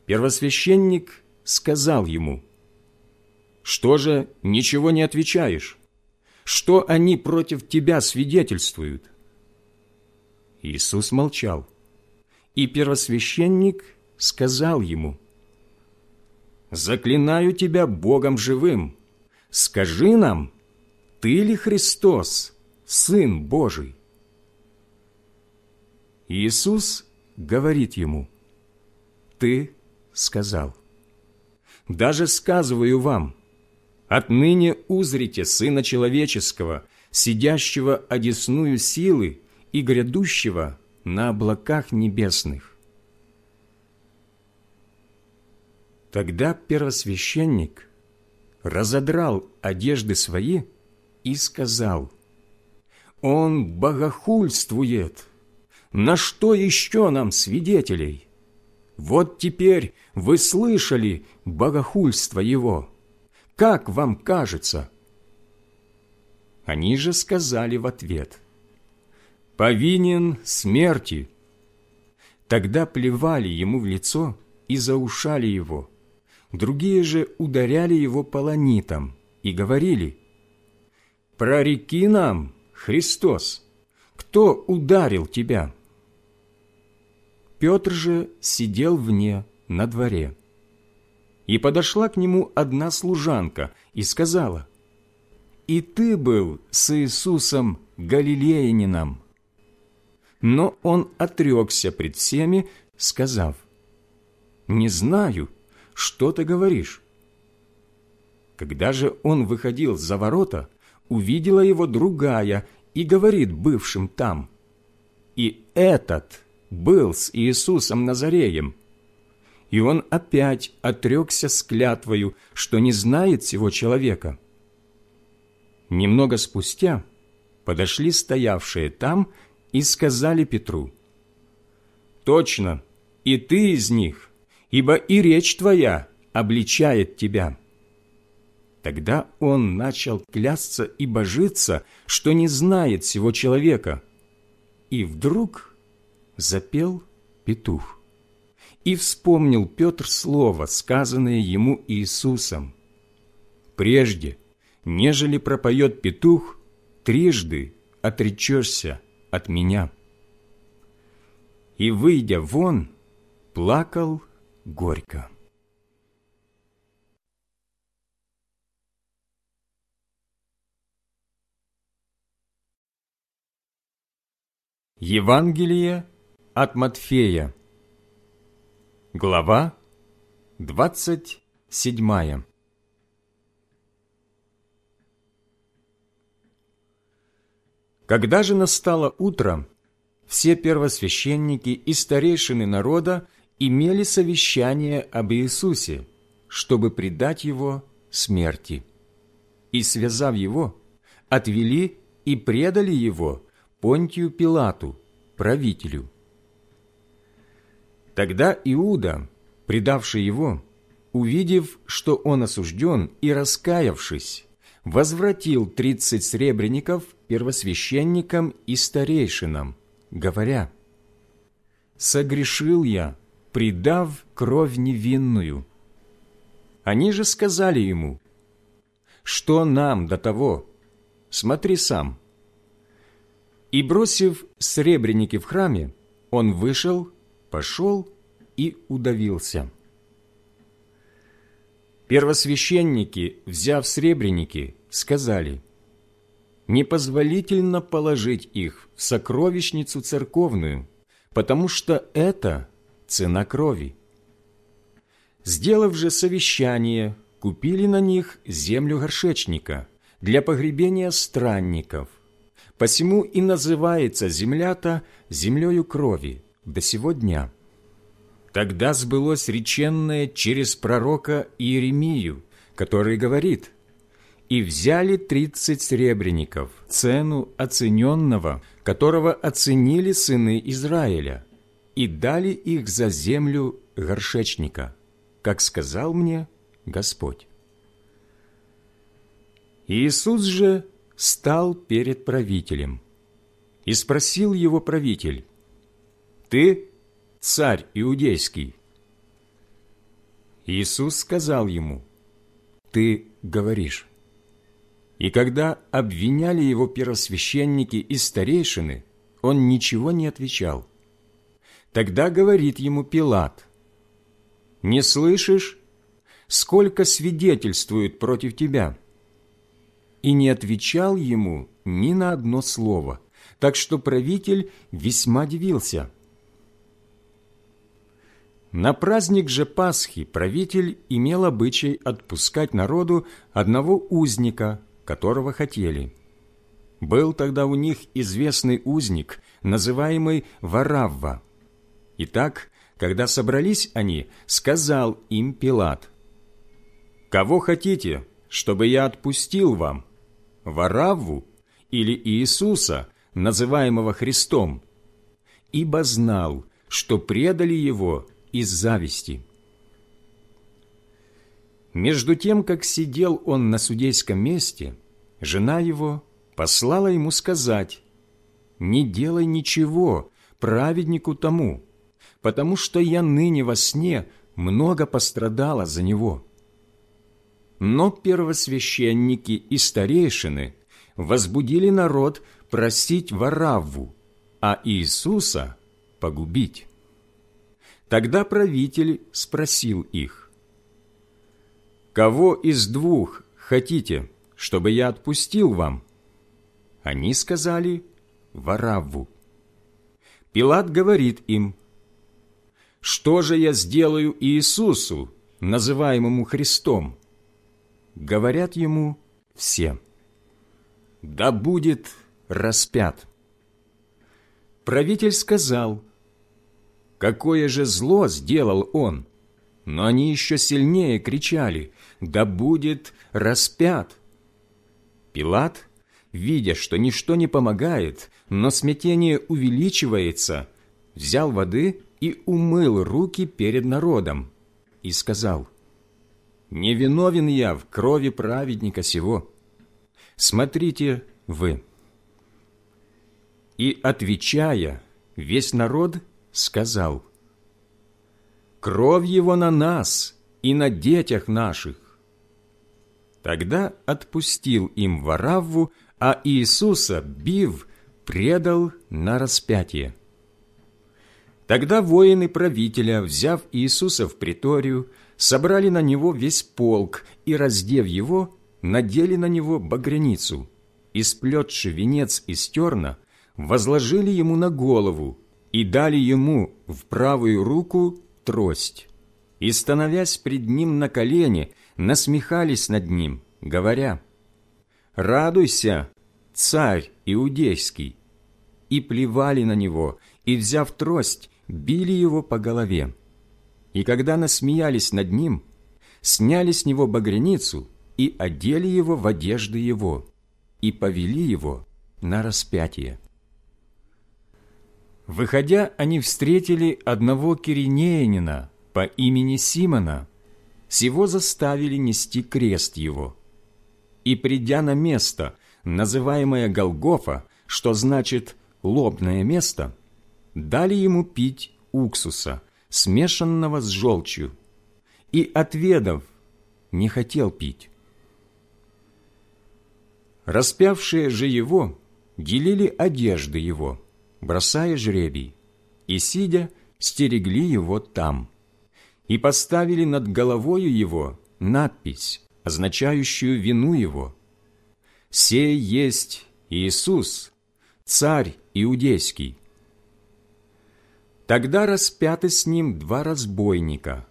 первосвященник сказал ему, что же ничего не отвечаешь? Что они против тебя свидетельствуют?» Иисус молчал, и первосвященник сказал ему, «Заклинаю тебя Богом живым, скажи нам, ты ли Христос, Сын Божий?» Иисус говорит ему, «Ты сказал, даже сказываю вам, Отныне узрите Сына Человеческого, сидящего одесную силы и грядущего на облаках небесных. Тогда первосвященник разодрал одежды свои и сказал, «Он богохульствует! На что еще нам свидетелей? Вот теперь вы слышали богохульство его». Как вам кажется?» Они же сказали в ответ, «Повинен смерти». Тогда плевали ему в лицо и заушали его. Другие же ударяли его полонитом и говорили, «Прореки нам, Христос, кто ударил тебя?» Петр же сидел вне на дворе. И подошла к нему одна служанка и сказала, «И ты был с Иисусом Галилеянином». Но он отрекся пред всеми, сказав, «Не знаю, что ты говоришь». Когда же он выходил за ворота, увидела его другая и говорит бывшим там, «И этот был с Иисусом Назареем» и он опять отрекся с клятвою, что не знает всего человека. Немного спустя подошли стоявшие там и сказали Петру, «Точно, и ты из них, ибо и речь твоя обличает тебя». Тогда он начал клясться и божиться, что не знает всего человека. И вдруг запел петух. И вспомнил Петр слово, сказанное ему Иисусом. «Прежде, нежели пропоет петух, трижды отречешься от меня». И, выйдя вон, плакал горько. Евангелие от Матфея Глава двадцать седьмая Когда же настало утро, все первосвященники и старейшины народа имели совещание об Иисусе, чтобы предать Его смерти. И, связав Его, отвели и предали Его Понтию Пилату, правителю. Тогда Иуда, предавший его, увидев, что он осужден, и раскаявшись, возвратил тридцать сребреников первосвященникам и старейшинам, говоря, «Согрешил я, предав кровь невинную». Они же сказали ему, «Что нам до того? Смотри сам». И, бросив сребреники в храме, он вышел, пошел и удавился. Первосвященники, взяв сребреники, сказали, «Непозволительно положить их в сокровищницу церковную, потому что это цена крови». Сделав же совещание, купили на них землю горшечника для погребения странников – Посему и называется земля-то землею крови до сего дня. Тогда сбылось реченное через пророка Иеремию, который говорит, «И взяли тридцать сребреников, цену оцененного, которого оценили сыны Израиля, и дали их за землю горшечника, как сказал мне Господь». Иисус же стал перед правителем. И спросил его правитель, «Ты царь иудейский?» Иисус сказал ему, «Ты говоришь». И когда обвиняли его первосвященники и старейшины, он ничего не отвечал. Тогда говорит ему Пилат, «Не слышишь, сколько свидетельствуют против тебя?» и не отвечал ему ни на одно слово, так что правитель весьма дивился. На праздник же Пасхи правитель имел обычай отпускать народу одного узника, которого хотели. Был тогда у них известный узник, называемый Варавва. Итак, когда собрались они, сказал им Пилат, «Кого хотите, чтобы я отпустил вам?» Варавву или Иисуса, называемого Христом, ибо знал, что предали его из зависти. Между тем, как сидел он на судейском месте, жена его послала ему сказать, «Не делай ничего праведнику тому, потому что я ныне во сне много пострадала за него». Но первосвященники и старейшины возбудили народ просить Варавву, а Иисуса погубить. Тогда правитель спросил их, «Кого из двух хотите, чтобы я отпустил вам?» Они сказали, «Варавву». Пилат говорит им, «Что же я сделаю Иисусу, называемому Христом?» говорят ему все, «Да будет распят». Правитель сказал, «Какое же зло сделал он?» Но они еще сильнее кричали, «Да будет распят!» Пилат, видя, что ничто не помогает, но смятение увеличивается, взял воды и умыл руки перед народом и сказал, «Не виновен я в крови праведника сего. Смотрите вы». И, отвечая, весь народ сказал, «Кровь его на нас и на детях наших». Тогда отпустил им Варавву, а Иисуса, бив, предал на распятие. Тогда воины правителя, взяв Иисуса в приторию, собрали на него весь полк и, раздев его, надели на него багряницу, и, сплетши венец из терна, возложили ему на голову и дали ему в правую руку трость. И, становясь пред ним на колени, насмехались над ним, говоря, «Радуйся, царь иудейский!» И плевали на него, и, взяв трость, били его по голове. И когда насмеялись над ним, сняли с него багряницу и одели его в одежды его, и повели его на распятие. Выходя, они встретили одного киринеянина по имени Симона, сего заставили нести крест его. И, придя на место, называемое Голгофа, что значит «лобное место», дали ему пить уксуса, смешанного с желчью, и, отведав, не хотел пить. Распявшие же его делили одежды его, бросая жребий, и, сидя, стерегли его там, и поставили над головою его надпись, означающую вину его. «Сей есть Иисус, царь иудейский». Тогда распяты с ним два разбойника,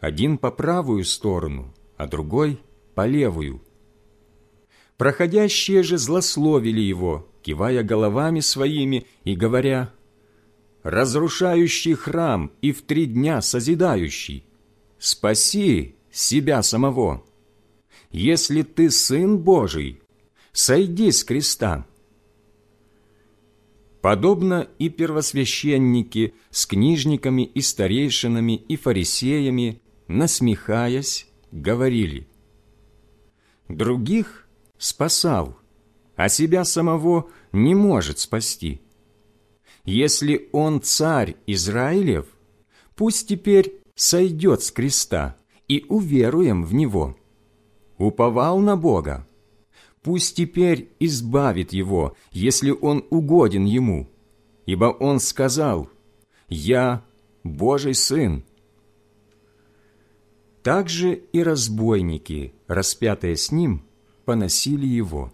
один по правую сторону, а другой по левую. Проходящие же злословили его, кивая головами своими и говоря, «Разрушающий храм и в три дня созидающий, спаси себя самого. Если ты Сын Божий, сойди с креста». Подобно и первосвященники с книжниками и старейшинами и фарисеями, насмехаясь, говорили, «Других спасал, а себя самого не может спасти. Если он царь Израилев, пусть теперь сойдет с креста и уверуем в него. Уповал на Бога, пусть теперь избавит его, если он угоден ему, ибо он сказал, «Я Божий Сын». Также и разбойники, распятые с ним, поносили его.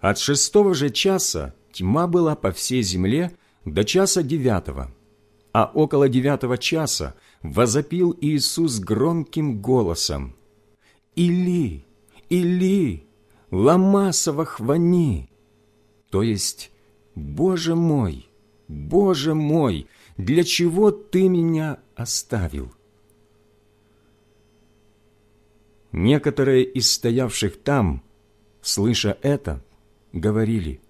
От шестого же часа тьма была по всей земле до часа девятого, а около девятого часа возопил Иисус громким голосом, «Или, или ламасова хвани, то есть «Боже мой, Боже мой, для чего Ты меня оставил?» Некоторые из стоявших там, слыша это, говорили,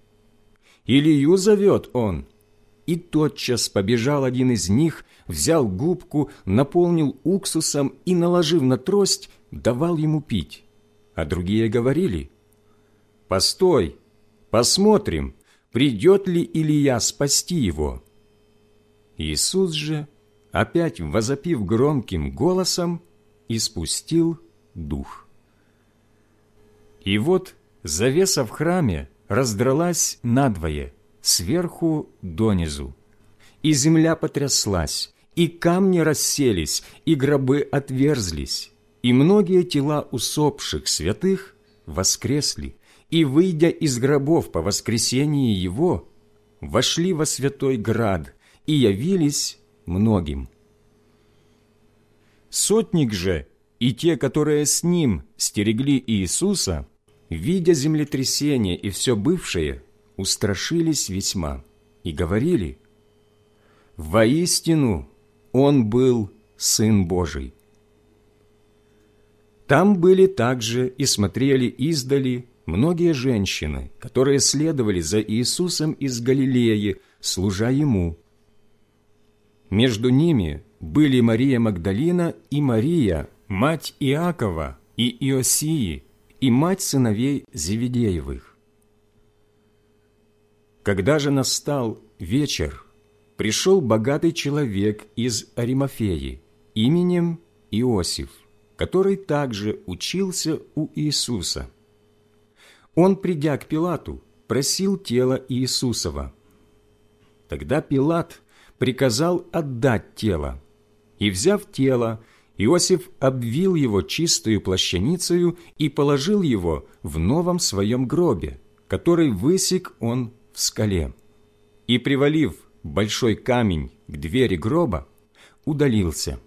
«Илью зовет он». И тотчас побежал один из них, взял губку, наполнил уксусом и, наложив на трость, давал ему пить а другие говорили, «Постой, посмотрим, придет ли Илья спасти его». Иисус же, опять возопив громким голосом, испустил дух. И вот завеса в храме раздралась надвое, сверху донизу, и земля потряслась, и камни расселись, и гробы отверзлись, и многие тела усопших святых воскресли, и, выйдя из гробов по воскресении Его, вошли во святой град и явились многим. Сотник же и те, которые с ним стерегли Иисуса, видя землетрясение и все бывшее, устрашились весьма и говорили, «Воистину Он был Сын Божий». Там были также и смотрели издали многие женщины, которые следовали за Иисусом из Галилеи, служа Ему. Между ними были Мария Магдалина и Мария, мать Иакова и Иосии, и мать сыновей Зеведеевых. Когда же настал вечер, пришел богатый человек из Аримафеи именем Иосиф, который также учился у Иисуса. Он, придя к Пилату, просил тело Иисусова. Тогда Пилат приказал отдать тело, и, взяв тело, Иосиф обвил его чистую плащаницею и положил его в новом своем гробе, который высек он в скале. И, привалив большой камень к двери гроба, удалился.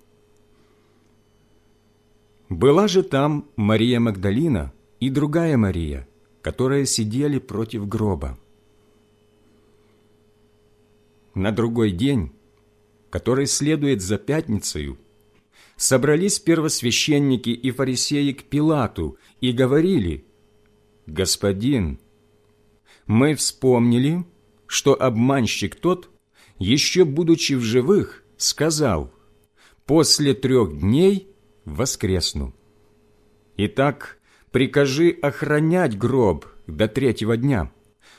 Была же там Мария Магдалина и другая Мария, которые сидели против гроба. На другой день, который следует за пятницею, собрались первосвященники и фарисеи к Пилату и говорили, «Господин, мы вспомнили, что обманщик тот, еще будучи в живых, сказал, «После трех дней воскресну». Итак, прикажи охранять гроб до третьего дня,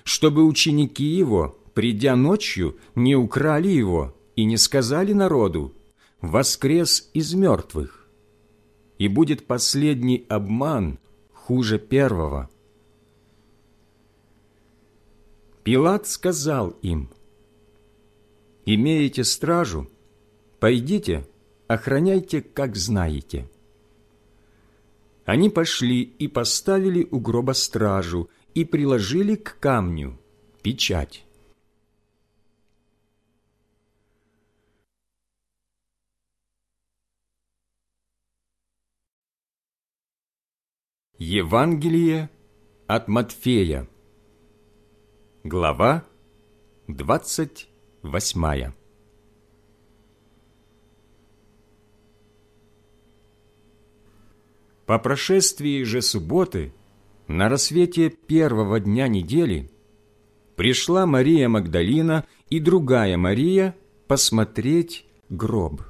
чтобы ученики его, придя ночью, не украли его и не сказали народу, «Воскрес из мертвых». И будет последний обман хуже первого. Пилат сказал им, имеете стражу, пойдите, охраняйте, как знаете». Они пошли и поставили у гроба стражу и приложили к камню печать. Евангелие от Матфея Глава двадцать восьмая. По прошествии же субботы, на рассвете первого дня недели, пришла Мария Магдалина и другая Мария посмотреть гроб.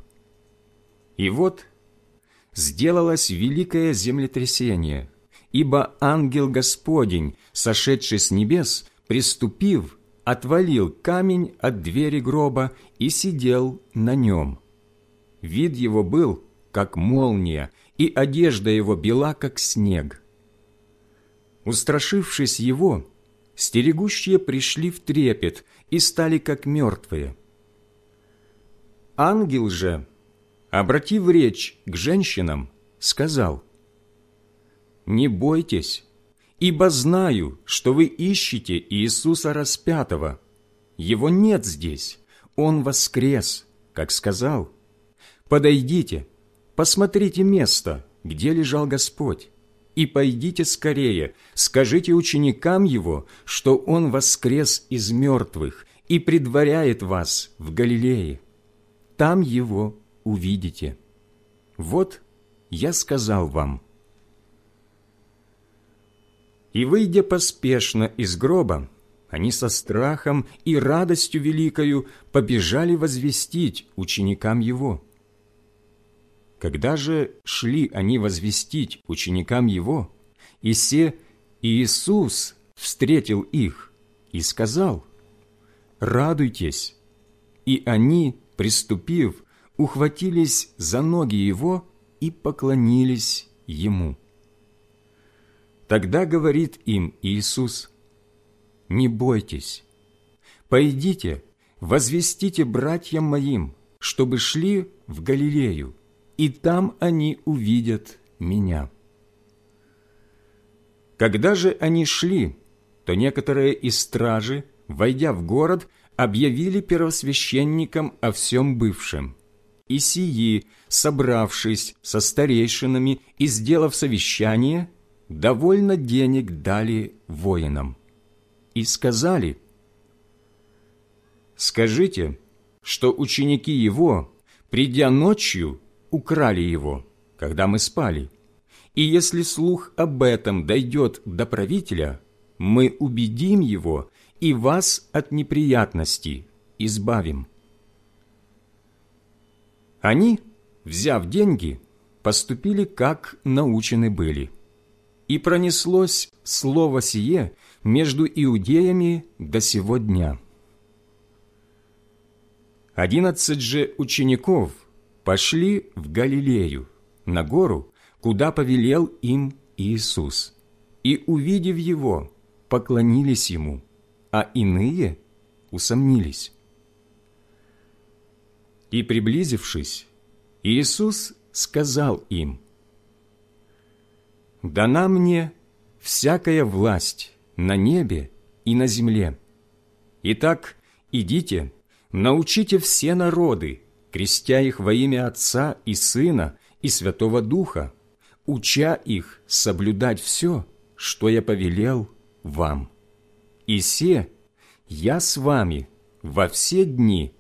И вот сделалось великое землетрясение, ибо ангел Господень, сошедший с небес, приступив, отвалил камень от двери гроба и сидел на нем. Вид его был, как молния, и одежда его бела, как снег. Устрашившись его, стерегущие пришли в трепет и стали как мертвые. Ангел же, обратив речь к женщинам, сказал, «Не бойтесь, ибо знаю, что вы ищете Иисуса распятого. Его нет здесь, Он воскрес, как сказал. Подойдите, посмотрите место, где лежал Господь, и пойдите скорее, скажите ученикам Его, что Он воскрес из мертвых и предваряет вас в Галилее. Там Его увидите. Вот я сказал вам – и, выйдя поспешно из гроба, они со страхом и радостью великою побежали возвестить ученикам Его. Когда же шли они возвестить ученикам Его, и се Иисус встретил их и сказал, «Радуйтесь!» И они, приступив, ухватились за ноги Его и поклонились Ему. Тогда говорит им Иисус, «Не бойтесь, пойдите, возвестите братьям моим, чтобы шли в Галилею, и там они увидят Меня». Когда же они шли, то некоторые из стражи, войдя в город, объявили первосвященникам о всем бывшем. И сии, собравшись со старейшинами и сделав совещание, довольно денег дали воинам и сказали, «Скажите, что ученики его, придя ночью, украли его, когда мы спали, И если слух об этом дойдет до правителя, мы убедим его и вас от неприятностей избавим». Они, взяв деньги, поступили, как научены были. И пронеслось слово сие между иудеями до сего дня. Одиннадцать же учеников пошли в Галилею, на гору, куда повелел им Иисус, и, увидев Его, поклонились Ему, а иные усомнились. И, приблизившись, Иисус сказал им, «Дана мне всякая власть на небе и на земле. Итак, идите, научите все народы, крестя их во имя Отца и Сына и Святого Духа, уча их соблюдать все, что я повелел вам. И се я с вами во все дни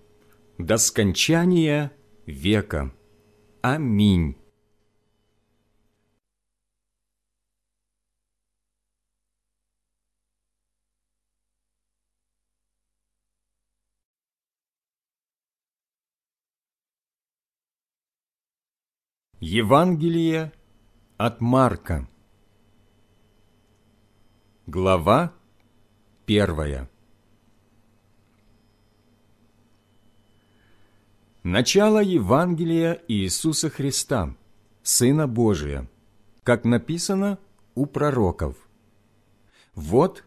до скончания века». Аминь. Евангелие от Марка Глава первая Начало Евангелия Иисуса Христа, Сына Божия, как написано у пророков. «Вот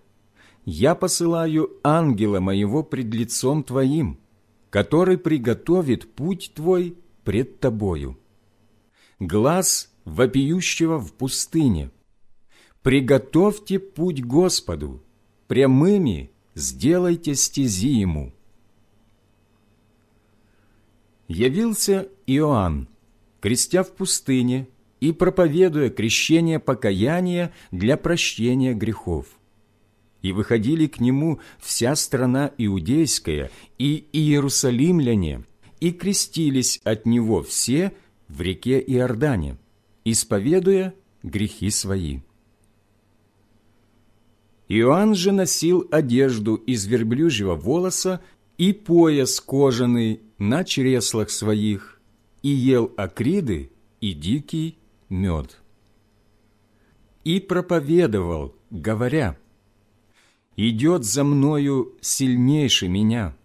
я посылаю ангела моего пред лицом твоим, который приготовит путь твой пред тобою. Глаз вопиющего в пустыне. Приготовьте путь Господу, прямыми сделайте стези ему» явился Иоанн, крестя в пустыне и проповедуя крещение покаяния для прощения грехов. И выходили к нему вся страна иудейская и иерусалимляне, и крестились от него все в реке Иордане, исповедуя грехи свои. Иоанн же носил одежду из верблюжьего волоса и пояс кожаный на чреслах своих, и ел акриды и дикий мед. И проповедовал, говоря, «Идет за мною сильнейший меня,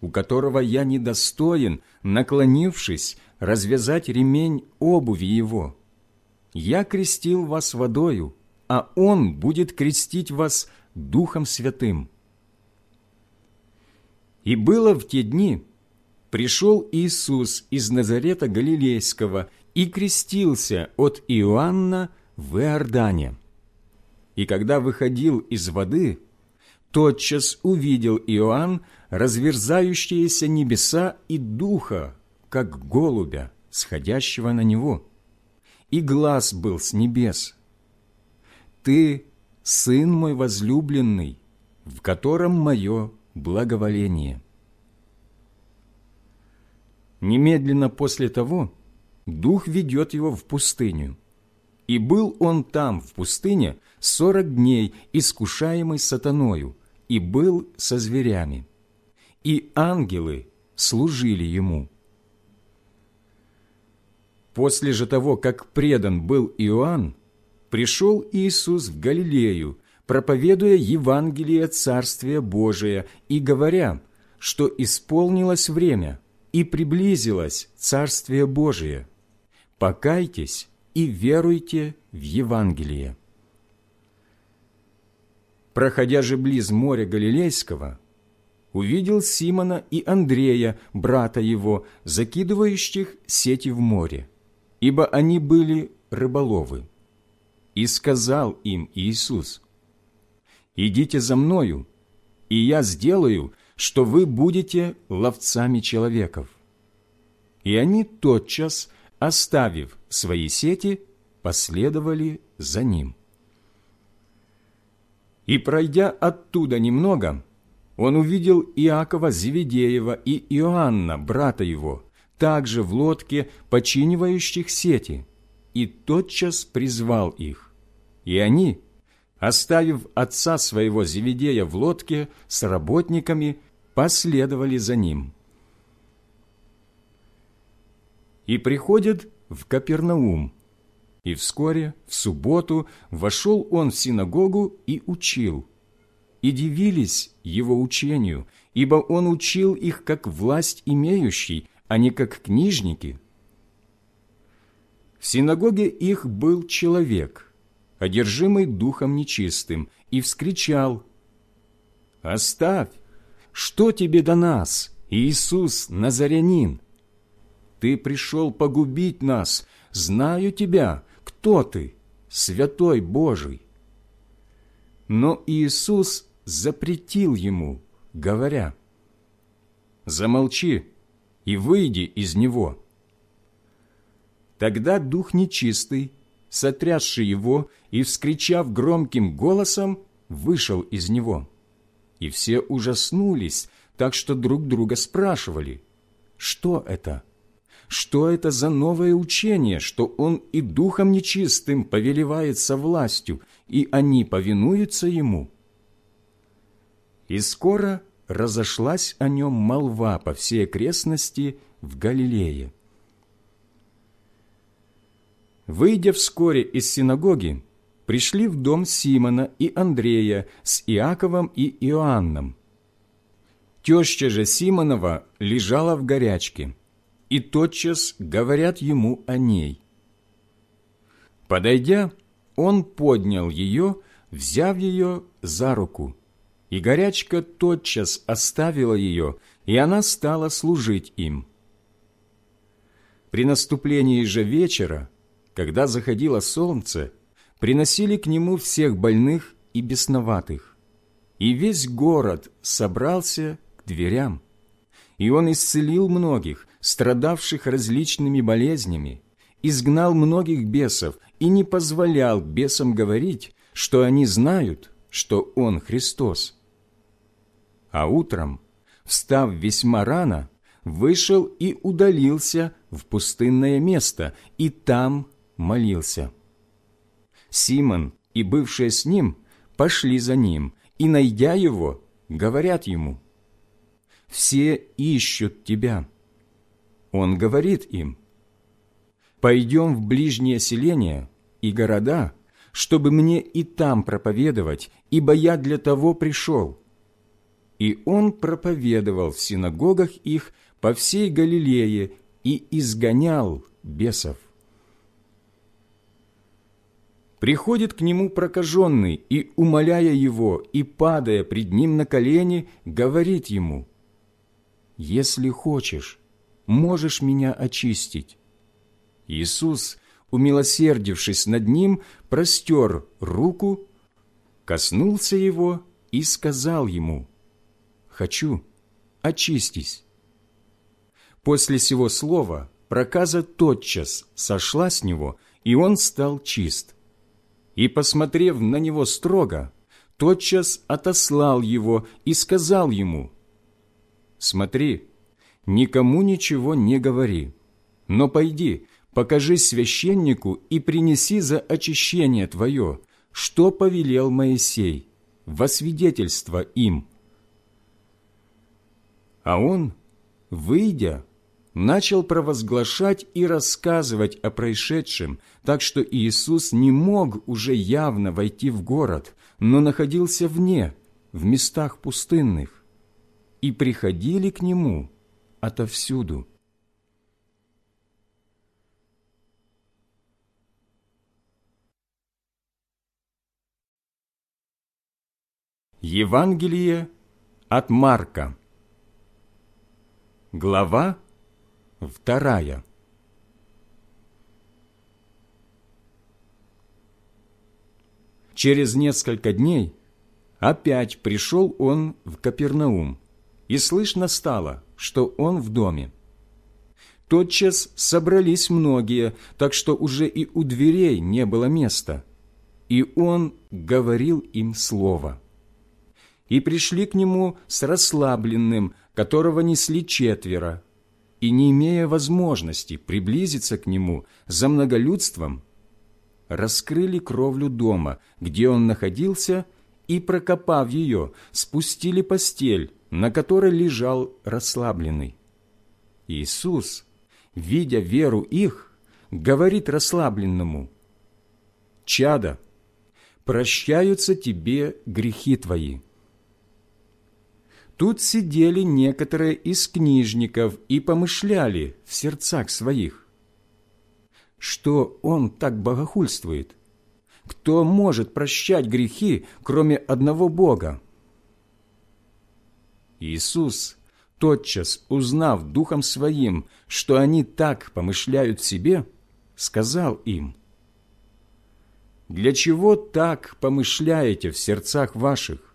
у которого я недостоин, наклонившись, развязать ремень обуви его. Я крестил вас водою, а он будет крестить вас Духом Святым». И было в те дни, пришел Иисус из Назарета Галилейского и крестился от Иоанна в Иордане. И когда выходил из воды, тотчас увидел Иоанн разверзающиеся небеса и духа, как голубя, сходящего на него. И глаз был с небес. «Ты, Сын мой возлюбленный, в котором мое благоволение. Немедленно после того Дух ведет его в пустыню. И был он там, в пустыне, сорок дней, искушаемый сатаною, и был со зверями. И ангелы служили ему. После же того, как предан был Иоанн, пришел Иисус в Галилею, проповедуя Евангелие Царствия Божия и говоря, что исполнилось время и приблизилось Царствие Божие. Покайтесь и веруйте в Евангелие. Проходя же близ моря Галилейского, увидел Симона и Андрея, брата его, закидывающих сети в море, ибо они были рыболовы. И сказал им Иисус, идите за мною, и я сделаю, что вы будете ловцами человеков». И они тотчас, оставив свои сети, последовали за ним. И, пройдя оттуда немного, он увидел Иакова Зеведеева и Иоанна, брата его, также в лодке, починивающих сети, и тотчас призвал их. И они, оставив отца своего Зеведея в лодке с работниками, последовали за ним. И приходят в Капернаум, и вскоре, в субботу, вошел он в синагогу и учил. И дивились его учению, ибо он учил их как власть имеющий, а не как книжники. В синагоге их был человек, одержимый духом нечистым, и вскричал, «Оставь! Что тебе до нас, Иисус Назарянин? Ты пришел погубить нас, знаю тебя, кто ты, святой Божий». Но Иисус запретил ему, говоря, «Замолчи и выйди из него». Тогда дух нечистый, сотрясший его и вскричав громким голосом, вышел из него. И все ужаснулись, так что друг друга спрашивали, что это? Что это за новое учение, что он и духом нечистым повелевается властью, и они повинуются ему? И скоро разошлась о нем молва по всей окрестности в Галилее. Выйдя вскоре из синагоги, пришли в дом Симона и Андрея с Иаковом и Иоанном. Теща же Симонова лежала в горячке, и тотчас говорят ему о ней. Подойдя, он поднял ее, взяв ее за руку, и горячка тотчас оставила ее, и она стала служить им. При наступлении же вечера когда заходило солнце, приносили к нему всех больных и бесноватых. И весь город собрался к дверям. И он исцелил многих, страдавших различными болезнями, изгнал многих бесов и не позволял бесам говорить, что они знают, что Он Христос. А утром, встав весьма рано, вышел и удалился в пустынное место, и там молился. Симон и бывшие с ним пошли за ним, и, найдя его, говорят ему, «Все ищут тебя». Он говорит им, «Пойдем в ближнее селение и города, чтобы мне и там проповедовать, ибо я для того пришел». И он проповедовал в синагогах их по всей Галилее и изгонял бесов приходит к нему прокаженный и, умоляя его и падая пред ним на колени, говорит ему, «Если хочешь, можешь меня очистить». Иисус, умилосердившись над ним, простер руку, коснулся его и сказал ему, «Хочу, очистись». После сего слова проказа тотчас сошла с него, и он стал чист и, посмотрев на него строго, тотчас отослал его и сказал ему, «Смотри, никому ничего не говори, но пойди, покажи священнику и принеси за очищение твое, что повелел Моисей, во свидетельство им». А он, выйдя, начал провозглашать и рассказывать о происшедшем, так что Иисус не мог уже явно войти в город, но находился вне, в местах пустынных, и приходили к Нему отовсюду. Евангелие от Марка Глава Вторая. Через несколько дней опять пришел он в Капернаум, и слышно стало, что он в доме. Тотчас собрались многие, так что уже и у дверей не было места, и он говорил им слово. И пришли к нему с расслабленным, которого несли четверо, и не имея возможности приблизиться к нему за многолюдством, раскрыли кровлю дома, где он находился, и, прокопав ее, спустили постель, на которой лежал расслабленный. Иисус, видя веру их, говорит расслабленному, «Чада, прощаются тебе грехи твои». Тут сидели некоторые из книжников и помышляли в сердцах своих. Что он так богохульствует? Кто может прощать грехи, кроме одного Бога? Иисус, тотчас узнав Духом Своим, что они так помышляют в себе, сказал им, «Для чего так помышляете в сердцах ваших?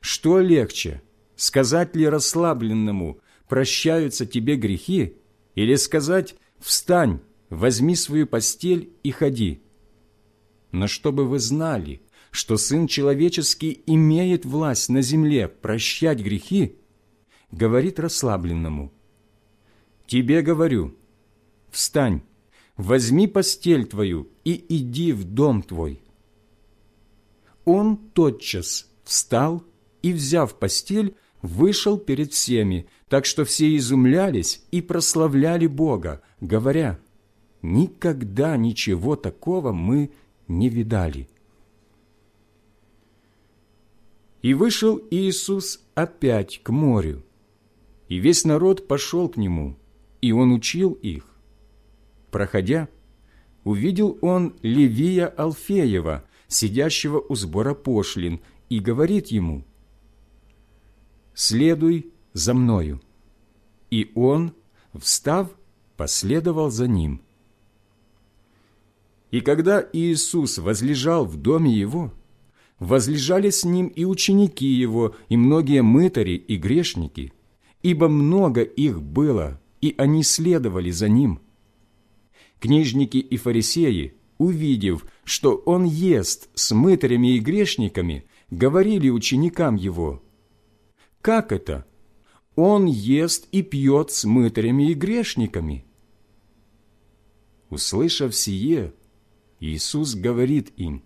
Что легче, Сказать ли расслабленному «прощаются тебе грехи» или сказать «встань, возьми свою постель и ходи»? Но чтобы вы знали, что Сын Человеческий имеет власть на земле прощать грехи, говорит расслабленному, «Тебе говорю, встань, возьми постель твою и иди в дом твой». Он тотчас встал и, взяв постель, вышел перед всеми, так что все изумлялись и прославляли Бога, говоря, «Никогда ничего такого мы не видали». И вышел Иисус опять к морю, и весь народ пошел к Нему, и Он учил их. Проходя, увидел Он Левия Алфеева, сидящего у сбора пошлин, и говорит ему – следуй за мною». И он, встав, последовал за ним. И когда Иисус возлежал в доме его, возлежали с ним и ученики его, и многие мытари и грешники, ибо много их было, и они следовали за ним. Книжники и фарисеи, увидев, что он ест с мытарями и грешниками, говорили ученикам его – как это? Он ест и пьет с мытарями и грешниками. Услышав сие, Иисус говорит им,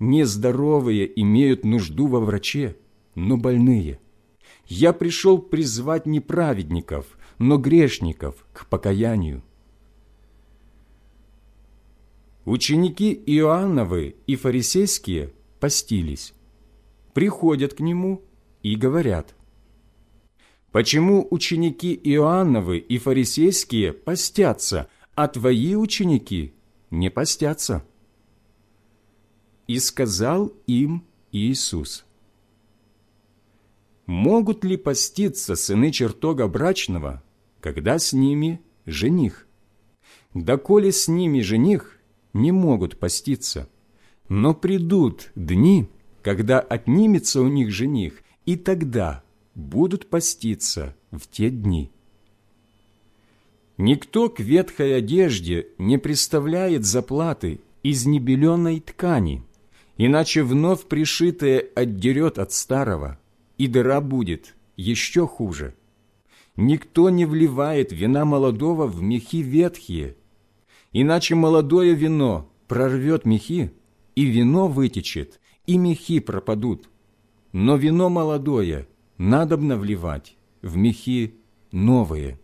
«Нездоровые имеют нужду во враче, но больные. Я пришел призвать не праведников, но грешников к покаянию». Ученики Иоанновы и фарисейские постились, приходят к Нему и говорят, «Почему ученики Иоанновы и фарисейские постятся, а твои ученики не постятся?» И сказал им Иисус, «Могут ли поститься сыны чертога брачного, когда с ними жених? Доколе с ними жених, не могут поститься, но придут дни, когда отнимется у них жених, и тогда будут поститься в те дни. Никто к ветхой одежде не представляет заплаты из небеленной ткани, иначе вновь пришитое отдерет от старого, и дыра будет еще хуже. Никто не вливает вина молодого в мехи ветхие, иначе молодое вино прорвет мехи, и вино вытечет, и мехи пропадут но вино молодое надобно вливать в мехи новые.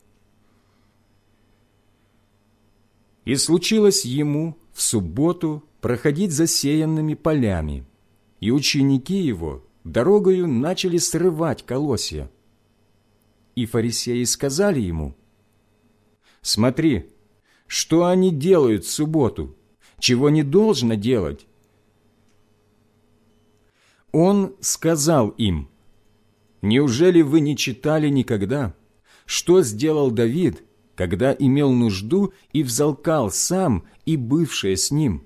И случилось ему в субботу проходить засеянными полями, и ученики его дорогою начали срывать колосья. И фарисеи сказали ему, «Смотри, что они делают в субботу, чего не должно делать, он сказал им, «Неужели вы не читали никогда, что сделал Давид, когда имел нужду и взалкал сам и бывшее с ним?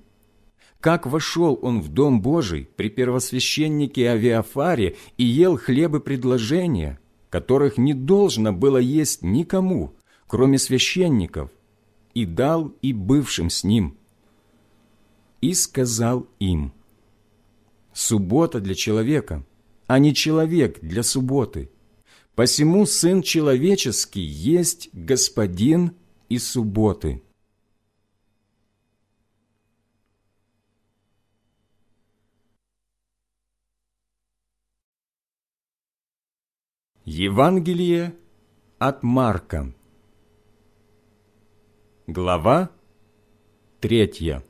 Как вошел он в Дом Божий при первосвященнике Авиафаре и ел хлебы предложения, которых не должно было есть никому, кроме священников, и дал и бывшим с ним?» И сказал им – Суббота для человека, а не человек для субботы. Посему Сын Человеческий есть Господин и субботы». Евангелие от Марка Глава третья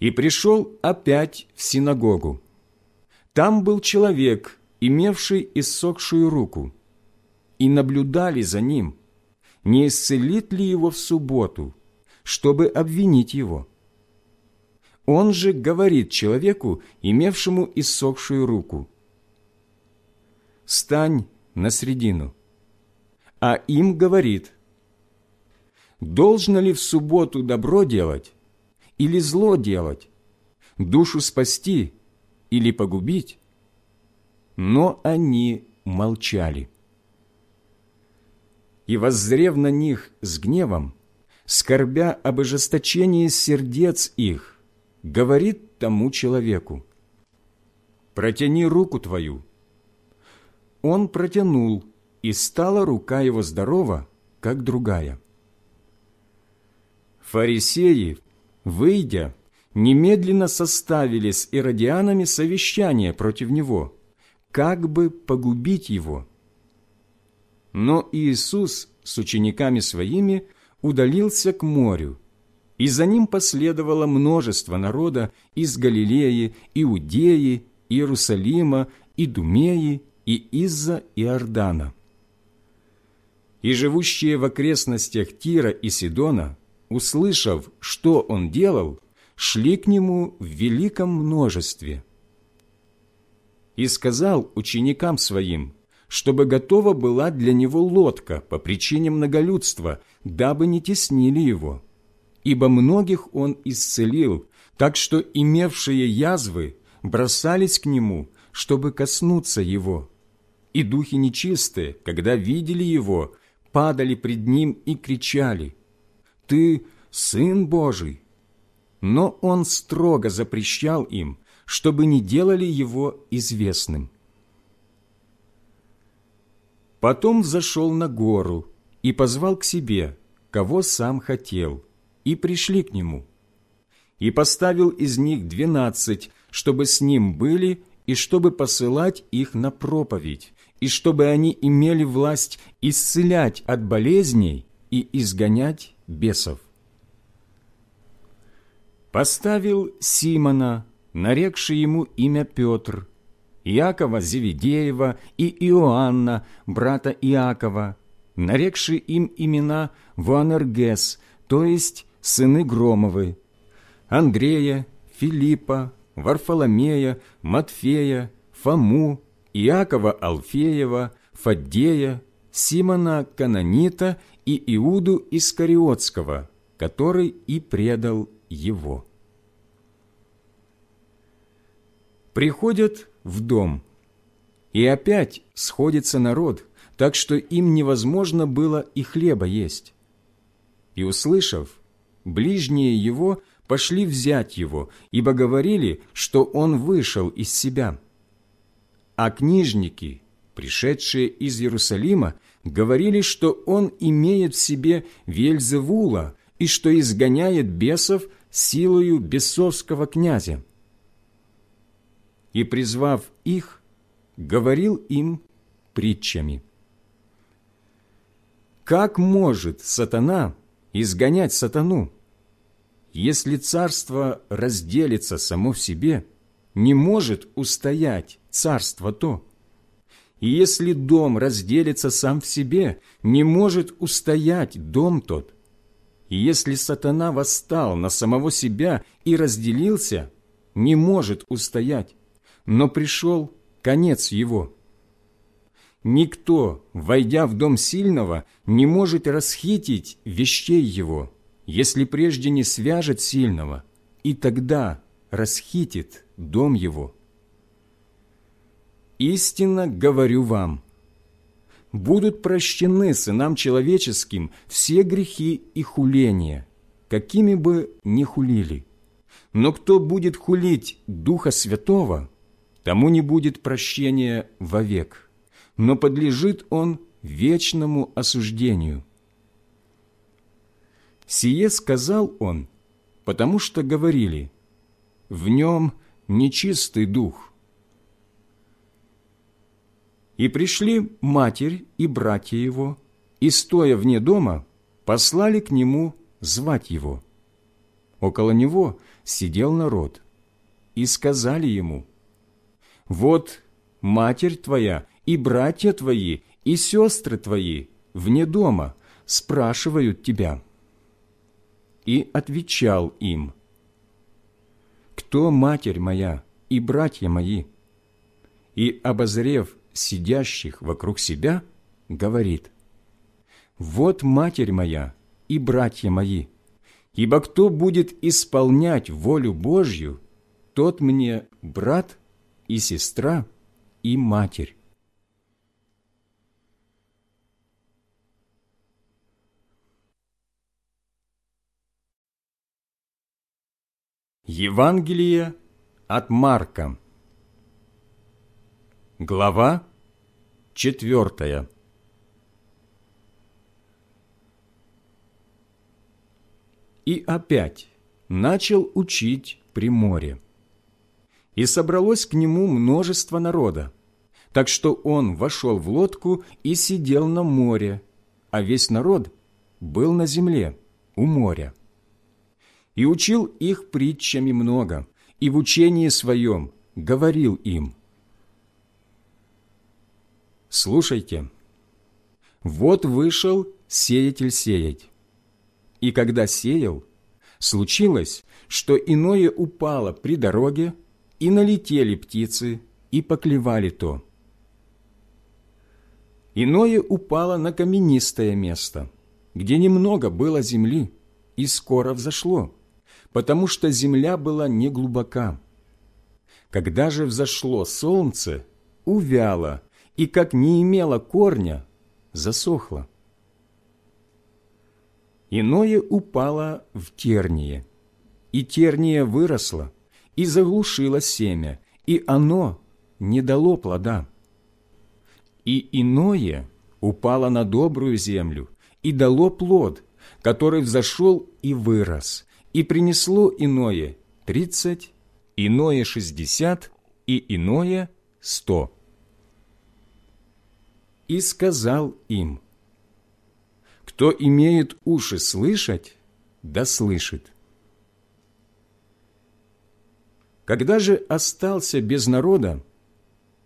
И пришел опять в синагогу. Там был человек, имевший иссохшую руку, и наблюдали за ним, не исцелит ли его в субботу, чтобы обвинить его. Он же говорит человеку, имевшему иссохшую руку, «Стань на средину». А им говорит, «Должно ли в субботу добро делать или зло делать, душу спасти или погубить?» Но они молчали. И, воззрев на них с гневом, скорбя об ожесточении сердец их, говорит тому человеку, «Протяни руку твою». Он протянул, и стала рука его здорова, как другая. Фарисеи, выйдя, немедленно составили с иродианами совещание против него, как бы погубить его. Но Иисус с учениками своими удалился к морю, и за ним последовало множество народа из Галилеи, Иудеи, Иерусалима, Идумеи и из-за Иордана. И живущие в окрестностях Тира и Сидона, услышав, что он делал, шли к нему в великом множестве. И сказал ученикам своим, чтобы готова была для него лодка по причине многолюдства, дабы не теснили его ибо многих он исцелил, так что имевшие язвы бросались к нему, чтобы коснуться его. И духи нечистые, когда видели его, падали пред ним и кричали, «Ты Сын Божий!» Но он строго запрещал им, чтобы не делали его известным. Потом зашел на гору и позвал к себе, кого сам хотел – и пришли к нему. И поставил из них двенадцать, чтобы с ним были, и чтобы посылать их на проповедь, и чтобы они имели власть исцелять от болезней и изгонять бесов. Поставил Симона, нарекший ему имя Петр, Иакова Зеведеева и Иоанна, брата Иакова, нарекший им имена Вуанергес, то есть сыны Громовы, Андрея, Филиппа, Варфоломея, Матфея, Фому, Иакова Алфеева, Фаддея, Симона Канонита и Иуду Искариотского, который и предал его. Приходят в дом, и опять сходится народ, так что им невозможно было и хлеба есть. И, услышав, ближние его пошли взять его, ибо говорили, что он вышел из себя. А книжники, пришедшие из Иерусалима, говорили, что он имеет в себе Вельзевула и что изгоняет бесов силою бесовского князя. И, призвав их, говорил им притчами. Как может сатана изгонять сатану? Если царство разделится само в себе, не может устоять царство то. И если дом разделится сам в себе, не может устоять дом тот. И если сатана восстал на самого себя и разделился, не может устоять, но пришел конец его. Никто, войдя в дом сильного, не может расхитить вещей его, если прежде не свяжет сильного, и тогда расхитит дом его. Истинно говорю вам, будут прощены сынам человеческим все грехи и хуления, какими бы ни хулили, но кто будет хулить Духа Святого, тому не будет прощения вовек, но подлежит он вечному осуждению. Сие сказал он, потому что говорили, в нем нечистый дух. И пришли матерь и братья его, и, стоя вне дома, послали к нему звать его. Около него сидел народ, и сказали ему, «Вот матерь твоя и братья твои и сестры твои вне дома спрашивают тебя». И отвечал им, «Кто матерь моя и братья мои?» И, обозрев сидящих вокруг себя, говорит, «Вот матерь моя и братья мои, ибо кто будет исполнять волю Божью, тот мне брат и сестра и матерь». Евангелие от Марка Глава четвертая И опять начал учить при море. И собралось к нему множество народа, так что он вошел в лодку и сидел на море, а весь народ был на земле, у моря и учил их притчами много, и в учении своем говорил им. Слушайте, вот вышел сеятель сеять. И когда сеял, случилось, что иное упало при дороге, и налетели птицы, и поклевали то. Иное упало на каменистое место, где немного было земли, и скоро взошло потому что земля была неглубока. Когда же взошло солнце, увяло, и, как не имело корня, засохло. Иное упало в терние, и терния выросла, и заглушила семя, и оно не дало плода. И иное упало на добрую землю, и дало плод, который взошел и вырос, и принесло иное тридцать, иное шестьдесят и иное сто. И сказал им, кто имеет уши слышать, да слышит. Когда же остался без народа,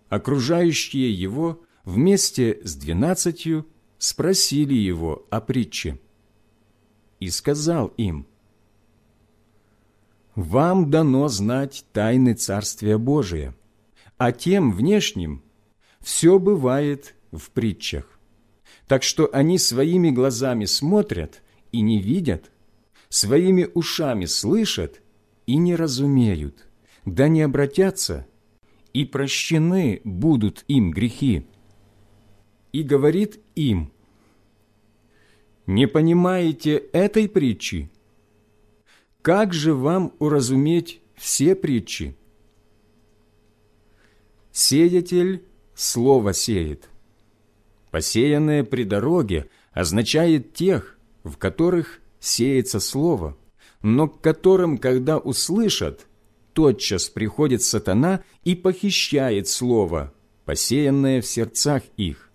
окружающие его вместе с двенадцатью спросили его о притче. И сказал им, вам дано знать тайны Царствия Божия, а тем внешним все бывает в притчах. Так что они своими глазами смотрят и не видят, своими ушами слышат и не разумеют, да не обратятся, и прощены будут им грехи. И говорит им, «Не понимаете этой притчи? Как же вам уразуметь все притчи? Сеятель слово сеет. Посеянное при дороге означает тех, в которых сеется слово, но к которым, когда услышат, тотчас приходит сатана и похищает слово, посеянное в сердцах их.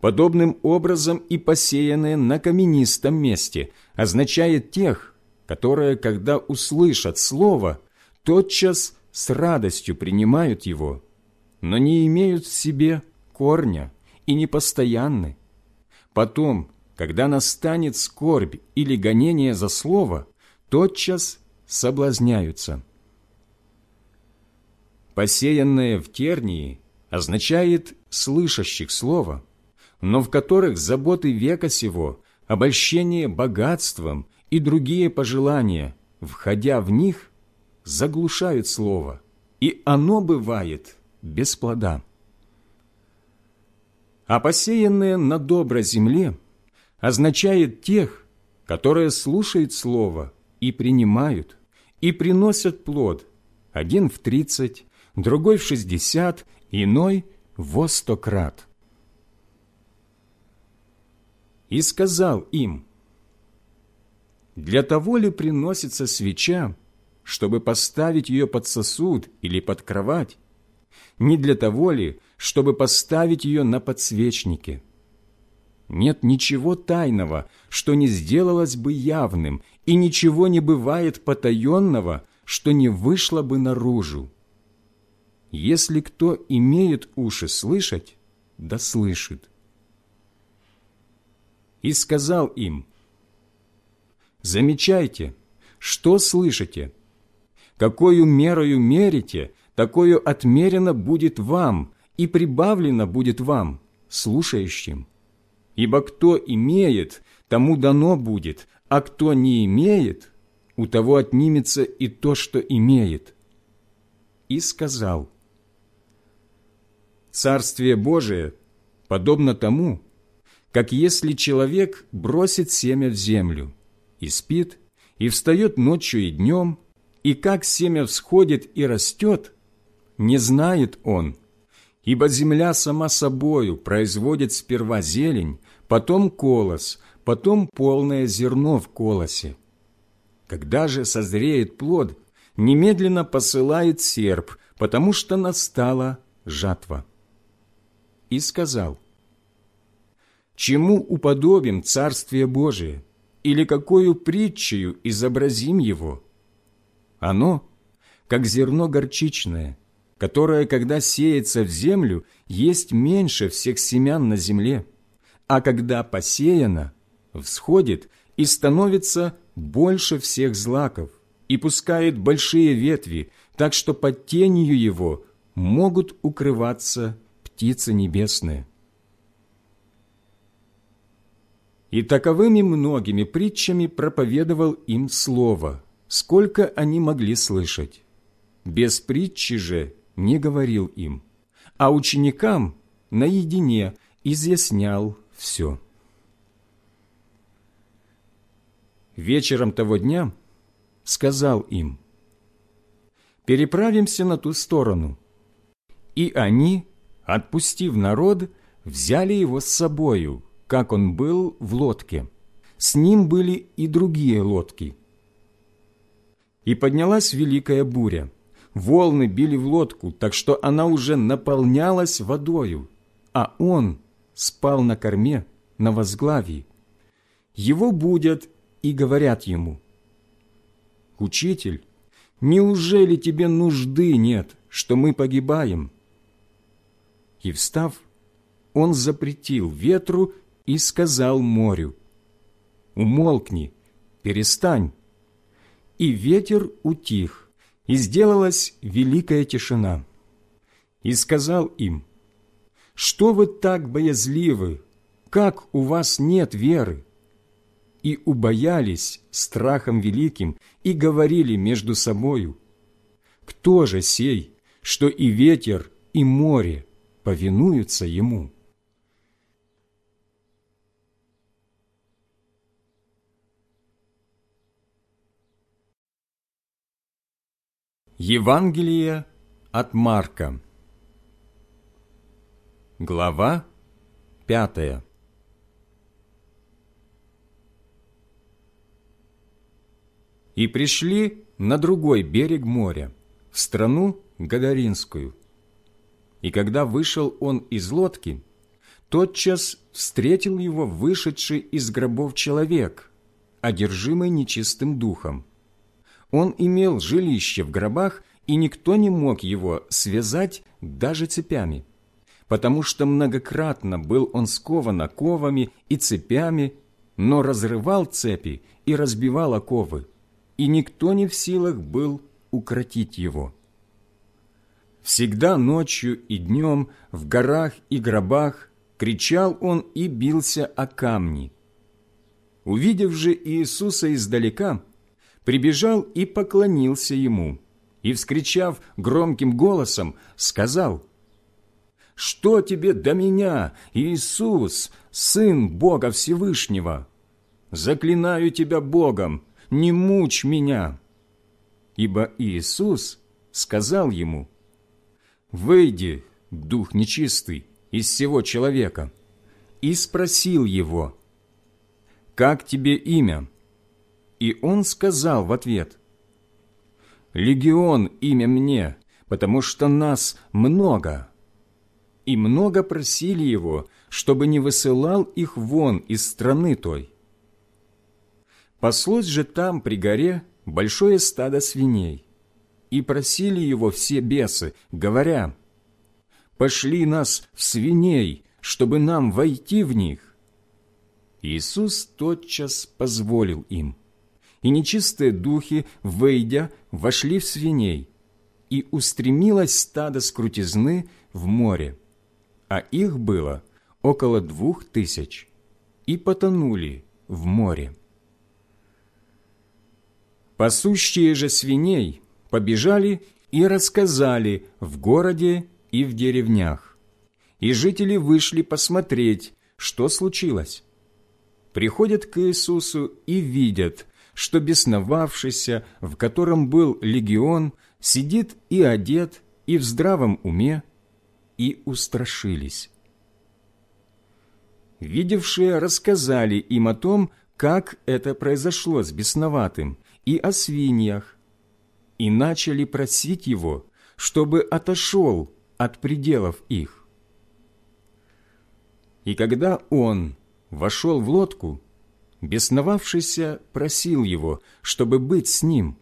Подобным образом и посеянное на каменистом месте означает тех, которые, когда услышат Слово, тотчас с радостью принимают его, но не имеют в себе корня и непостоянны. Потом, когда настанет скорбь или гонение за Слово, тотчас соблазняются. Посеянное в тернии означает слышащих Слово, но в которых заботы века сего, обольщение богатством и другие пожелания, входя в них, заглушают слово, и оно бывает без плода. А посеянное на доброй земле означает тех, которые слушают слово и принимают, и приносят плод, один в тридцать, другой в шестьдесят, иной во сто крат. И сказал им, «Для того ли приносится свеча, чтобы поставить ее под сосуд или под кровать? Не для того ли, чтобы поставить ее на подсвечнике?» Нет ничего тайного, что не сделалось бы явным, и ничего не бывает потаенного, что не вышло бы наружу. Если кто имеет уши слышать, да слышит. И сказал им, «Замечайте, что слышите? Какою мерою мерите, такою отмерено будет вам, и прибавлено будет вам, слушающим». Ибо кто имеет, тому дано будет, а кто не имеет, у того отнимется и то, что имеет. И сказал, Царствие Божие подобно тому, как если человек бросит семя в землю, и спит, и встает ночью и днем, и как семя всходит и растет, не знает он, ибо земля сама собою производит сперва зелень, потом колос, потом полное зерно в колосе. Когда же созреет плод, немедленно посылает серп, потому что настала жатва. И сказал, «Чему уподобим Царствие Божие, или какую притчею изобразим его? Оно, как зерно горчичное, которое, когда сеется в землю, есть меньше всех семян на земле» а когда посеяно, всходит и становится больше всех злаков и пускает большие ветви, так что под тенью его могут укрываться птицы небесные. И таковыми многими притчами проповедовал им Слово, сколько они могли слышать. Без притчи же не говорил им, а ученикам наедине изъяснял все. Вечером того дня сказал им, «Переправимся на ту сторону». И они, отпустив народ, взяли его с собою, как он был в лодке. С ним были и другие лодки. И поднялась великая буря. Волны били в лодку, так что она уже наполнялась водою, а он спал на корме, на возглавии. Его будят и говорят ему, «Учитель, неужели тебе нужды нет, что мы погибаем?» И, встав, он запретил ветру и сказал морю, «Умолкни, перестань». И ветер утих, и сделалась великая тишина. И сказал им, что вы так боязливы? Как у вас нет веры?» И убоялись страхом великим и говорили между собою, «Кто же сей, что и ветер, и море повинуются ему?» Евангелие от Марка Глава пятая И пришли на другой берег моря, в страну Гадаринскую. И когда вышел он из лодки, тотчас встретил его вышедший из гробов человек, одержимый нечистым духом. Он имел жилище в гробах, и никто не мог его связать даже цепями потому что многократно был он скован оковами и цепями, но разрывал цепи и разбивал оковы, и никто не в силах был укротить его. Всегда ночью и днем в горах и гробах кричал он и бился о камни. Увидев же Иисуса издалека, прибежал и поклонился ему, и, вскричав громким голосом, сказал – что тебе до меня, Иисус, Сын Бога Всевышнего? Заклинаю тебя Богом, не мучь меня». ибо Иисус сказал ему, «Выйди, дух нечистый, из всего человека», и спросил его, «Как тебе имя?» И он сказал в ответ, «Легион имя мне, потому что нас много». И много просили его, чтобы не высылал их вон из страны той. Паслось же там, при горе, большое стадо свиней, и просили его все бесы, говоря, «Пошли нас в свиней, чтобы нам войти в них». Иисус тотчас позволил им, и нечистые духи, выйдя, вошли в свиней, и устремилось стадо с крутизны в море, а их было около двух тысяч, и потонули в море. Пасущие же свиней побежали и рассказали в городе и в деревнях, и жители вышли посмотреть, что случилось. Приходят к Иисусу и видят, что бесновавшийся, в котором был легион, сидит и одет, и в здравом уме, и устрашились. Видевшие рассказали им о том, как это произошло с бесноватым, и о свиньях, и начали просить его, чтобы отошел от пределов их. И когда он вошел в лодку, бесновавшийся просил его, чтобы быть с ним,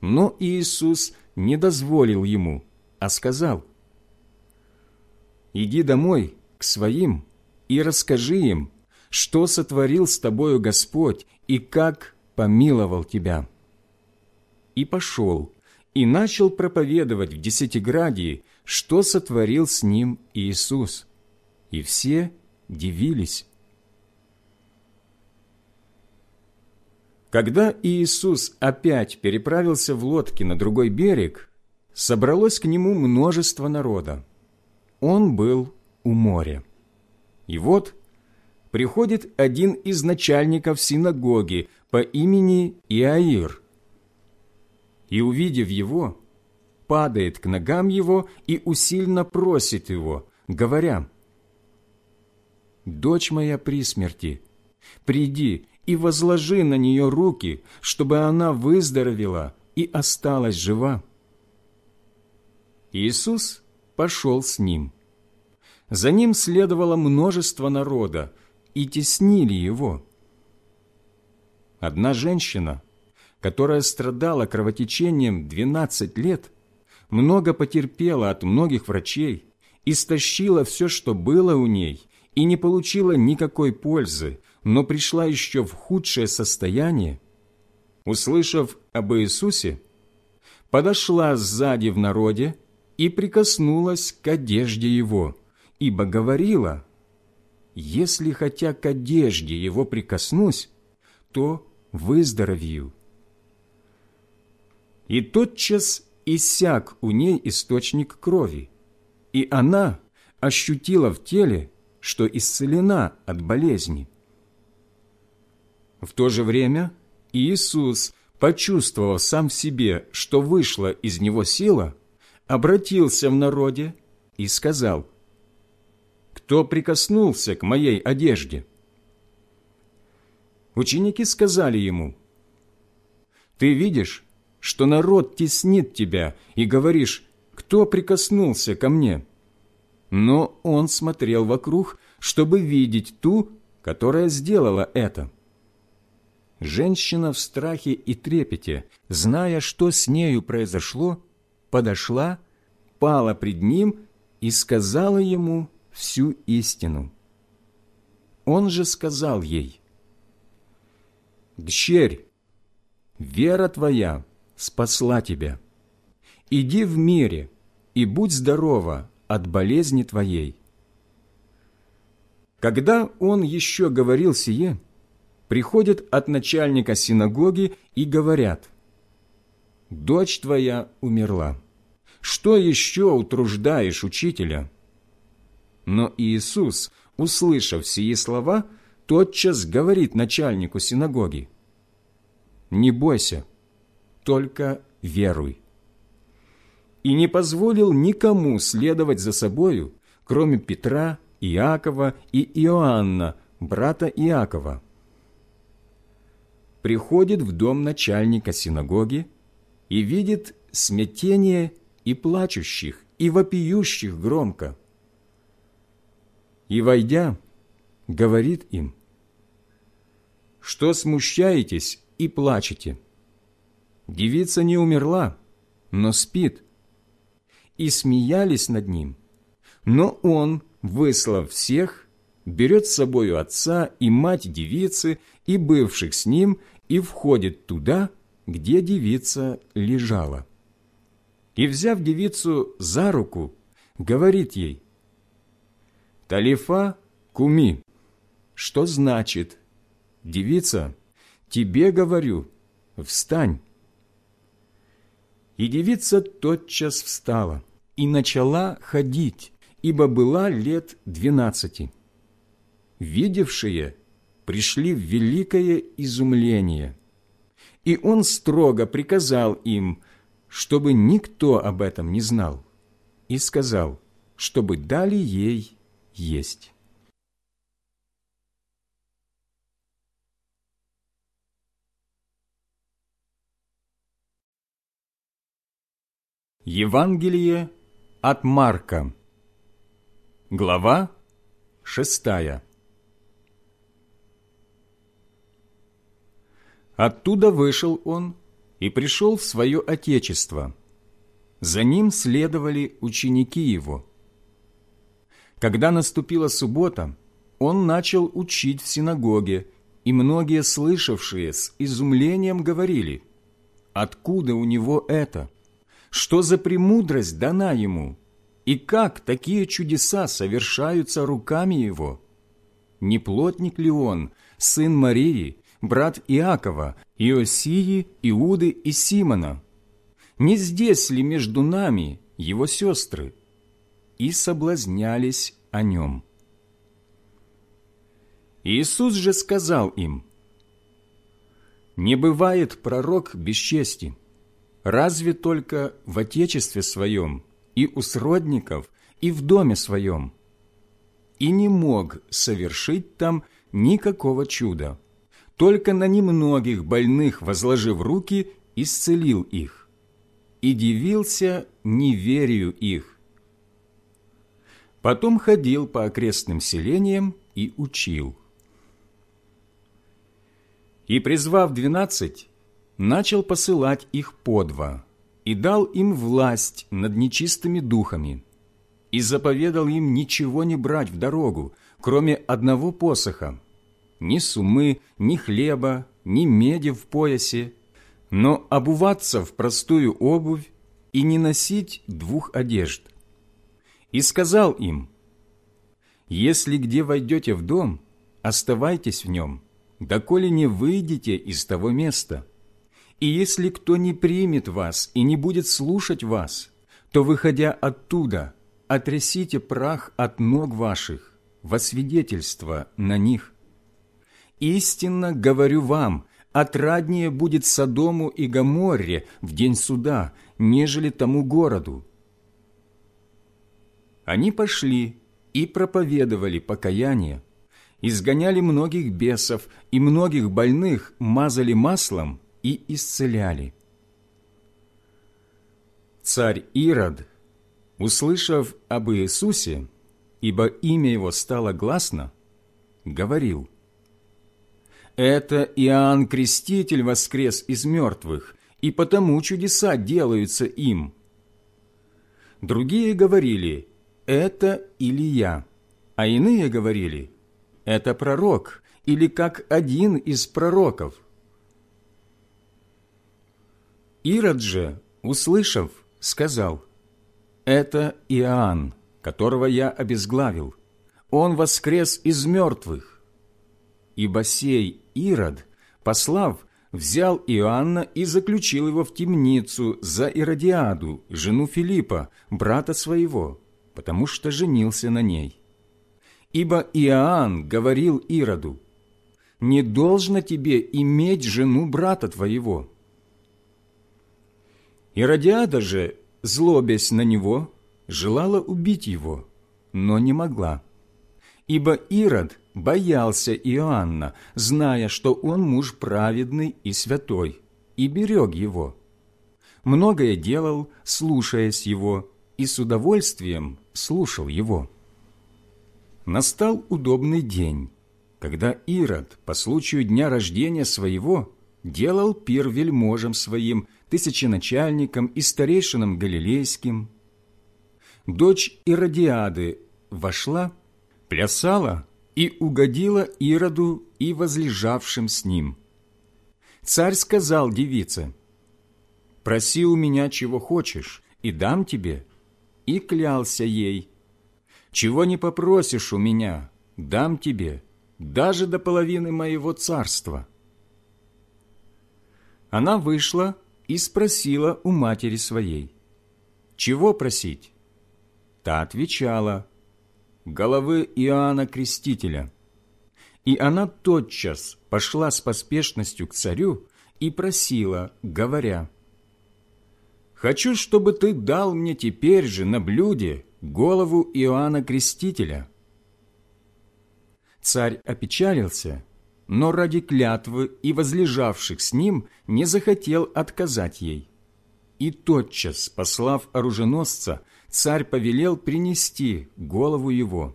но Иисус не дозволил ему, а сказал, «Иди домой к своим и расскажи им, что сотворил с тобою Господь и как помиловал тебя». И пошел, и начал проповедовать в Десятиградии, что сотворил с ним Иисус. И все дивились. Когда Иисус опять переправился в лодке на другой берег, собралось к нему множество народа. Он был у моря. И вот приходит один из начальников синагоги по имени Иаир. И, увидев его, падает к ногам его и усильно просит его, говоря, «Дочь моя при смерти, приди и возложи на нее руки, чтобы она выздоровела и осталась жива». Иисус пошел с ним. За ним следовало множество народа, и теснили его. Одна женщина, которая страдала кровотечением 12 лет, много потерпела от многих врачей, истощила все, что было у ней, и не получила никакой пользы, но пришла еще в худшее состояние, услышав об Иисусе, подошла сзади в народе и прикоснулась к одежде Его, ибо говорила, если хотя к одежде его прикоснусь, то выздоровею. И тотчас иссяк у ней источник крови, и она ощутила в теле, что исцелена от болезни. В то же время Иисус, почувствовав сам в себе, что вышла из него сила, обратился в народе и сказал – кто прикоснулся к моей одежде?» Ученики сказали ему, «Ты видишь, что народ теснит тебя, и говоришь, кто прикоснулся ко мне?» Но он смотрел вокруг, чтобы видеть ту, которая сделала это. Женщина в страхе и трепете, зная, что с нею произошло, подошла, пала пред ним и сказала ему всю истину. Он же сказал ей, «Дщерь, вера твоя спасла тебя. Иди в мире и будь здорова от болезни твоей». Когда он еще говорил сие, приходят от начальника синагоги и говорят, «Дочь твоя умерла. Что еще утруждаешь учителя?» Но Иисус, услышав сии слова, тотчас говорит начальнику синагоги, «Не бойся, только веруй. И не позволил никому следовать за собою, кроме Петра, Иакова и Иоанна, брата Иакова. Приходит в дом начальника синагоги и видит смятение и плачущих, и вопиющих громко. И, войдя, говорит им, «Что смущаетесь и плачете? Девица не умерла, но спит». И смеялись над ним. Но он, выслав всех, берет с собою отца и мать девицы и бывших с ним и входит туда, где девица лежала. И, взяв девицу за руку, говорит ей, «Талифа куми», что значит «Девица, тебе говорю, встань». И девица тотчас встала и начала ходить, ибо была лет двенадцати. Видевшие пришли в великое изумление, и он строго приказал им, чтобы никто об этом не знал, и сказал, чтобы дали ей есть. Евангелие от Марка Глава шестая Оттуда вышел он и пришел в свое отечество. За ним следовали ученики его. Когда наступила суббота, он начал учить в синагоге, и многие слышавшие с изумлением говорили, «Откуда у него это?» что за премудрость дана ему, и как такие чудеса совершаются руками его? Не плотник ли он, сын Марии, брат Иакова, Иосии, Иуды и Симона? Не здесь ли между нами его сестры? И соблазнялись о нем. Иисус же сказал им, «Не бывает пророк без чести» разве только в Отечестве своем, и у сродников, и в доме своем. И не мог совершить там никакого чуда, только на немногих больных, возложив руки, исцелил их, и дивился неверию их. Потом ходил по окрестным селениям и учил. И, призвав двенадцать, начал посылать их по два и дал им власть над нечистыми духами и заповедал им ничего не брать в дорогу, кроме одного посоха, ни сумы, ни хлеба, ни меди в поясе, но обуваться в простую обувь и не носить двух одежд. И сказал им, «Если где войдете в дом, оставайтесь в нем, доколе не выйдете из того места» И если кто не примет вас и не будет слушать вас, то, выходя оттуда, отрясите прах от ног ваших во свидетельство на них. Истинно говорю вам, отраднее будет Содому и Гоморре в день суда, нежели тому городу. Они пошли и проповедовали покаяние, изгоняли многих бесов и многих больных мазали маслом и исцеляли. Царь Ирод, услышав об Иисусе, ибо имя его стало гласно, говорил, «Это Иоанн Креститель воскрес из мертвых, и потому чудеса делаются им». Другие говорили, «Это Илия», а иные говорили, «Это пророк» или как один из пророков. Ирод же, услышав, сказал, «Это Иоанн, которого я обезглавил. Он воскрес из мертвых». Ибо сей Ирод, послав, взял Иоанна и заключил его в темницу за Иродиаду, жену Филиппа, брата своего, потому что женился на ней. Ибо Иоанн говорил Ироду, «Не должно тебе иметь жену брата твоего». Иродиада же, злобясь на него, желала убить его, но не могла. Ибо Ирод боялся Иоанна, зная, что он муж праведный и святой, и берег его. Многое делал, слушаясь его, и с удовольствием слушал его. Настал удобный день, когда Ирод по случаю дня рождения своего делал пир вельможам своим, тысяченачальникам и старейшинам галилейским. Дочь Иродиады вошла, плясала и угодила Ироду и возлежавшим с ним. Царь сказал девице, «Проси у меня, чего хочешь, и дам тебе». И клялся ей, «Чего не попросишь у меня, дам тебе, даже до половины моего царства». Она вышла и спросила у матери своей, «Чего просить?» Та отвечала, «Головы Иоанна Крестителя». И она тотчас пошла с поспешностью к царю и просила, говоря, «Хочу, чтобы ты дал мне теперь же на блюде голову Иоанна Крестителя». Царь опечалился но ради клятвы и возлежавших с ним не захотел отказать ей. И тотчас, послав оруженосца, царь повелел принести голову его.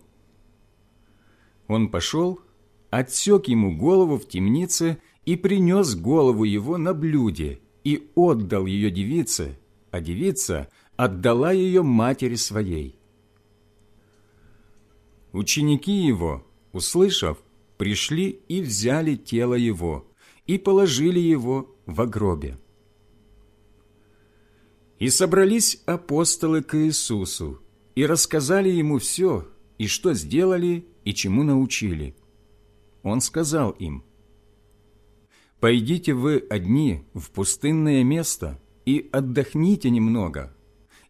Он пошел, отсек ему голову в темнице и принес голову его на блюде и отдал ее девице, а девица отдала ее матери своей. Ученики его, услышав, пришли и взяли тело его, и положили его в гробе. И собрались апостолы к Иисусу, и рассказали ему все, и что сделали, и чему научили. Он сказал им, «Пойдите вы одни в пустынное место и отдохните немного,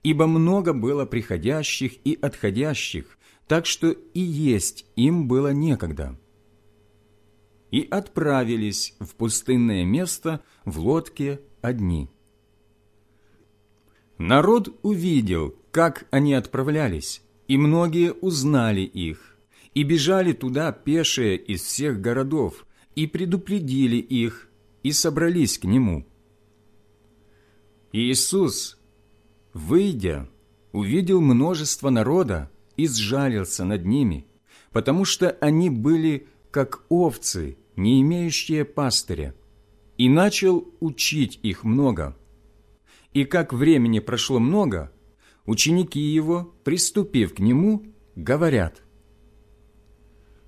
ибо много было приходящих и отходящих, так что и есть им было некогда» и отправились в пустынное место в лодке одни. Народ увидел, как они отправлялись, и многие узнали их, и бежали туда пешие из всех городов, и предупредили их, и собрались к нему. Иисус, выйдя, увидел множество народа и сжалился над ними, потому что они были как овцы, не имеющие пастыря, и начал учить их много. И как времени прошло много, ученики его, приступив к нему, говорят,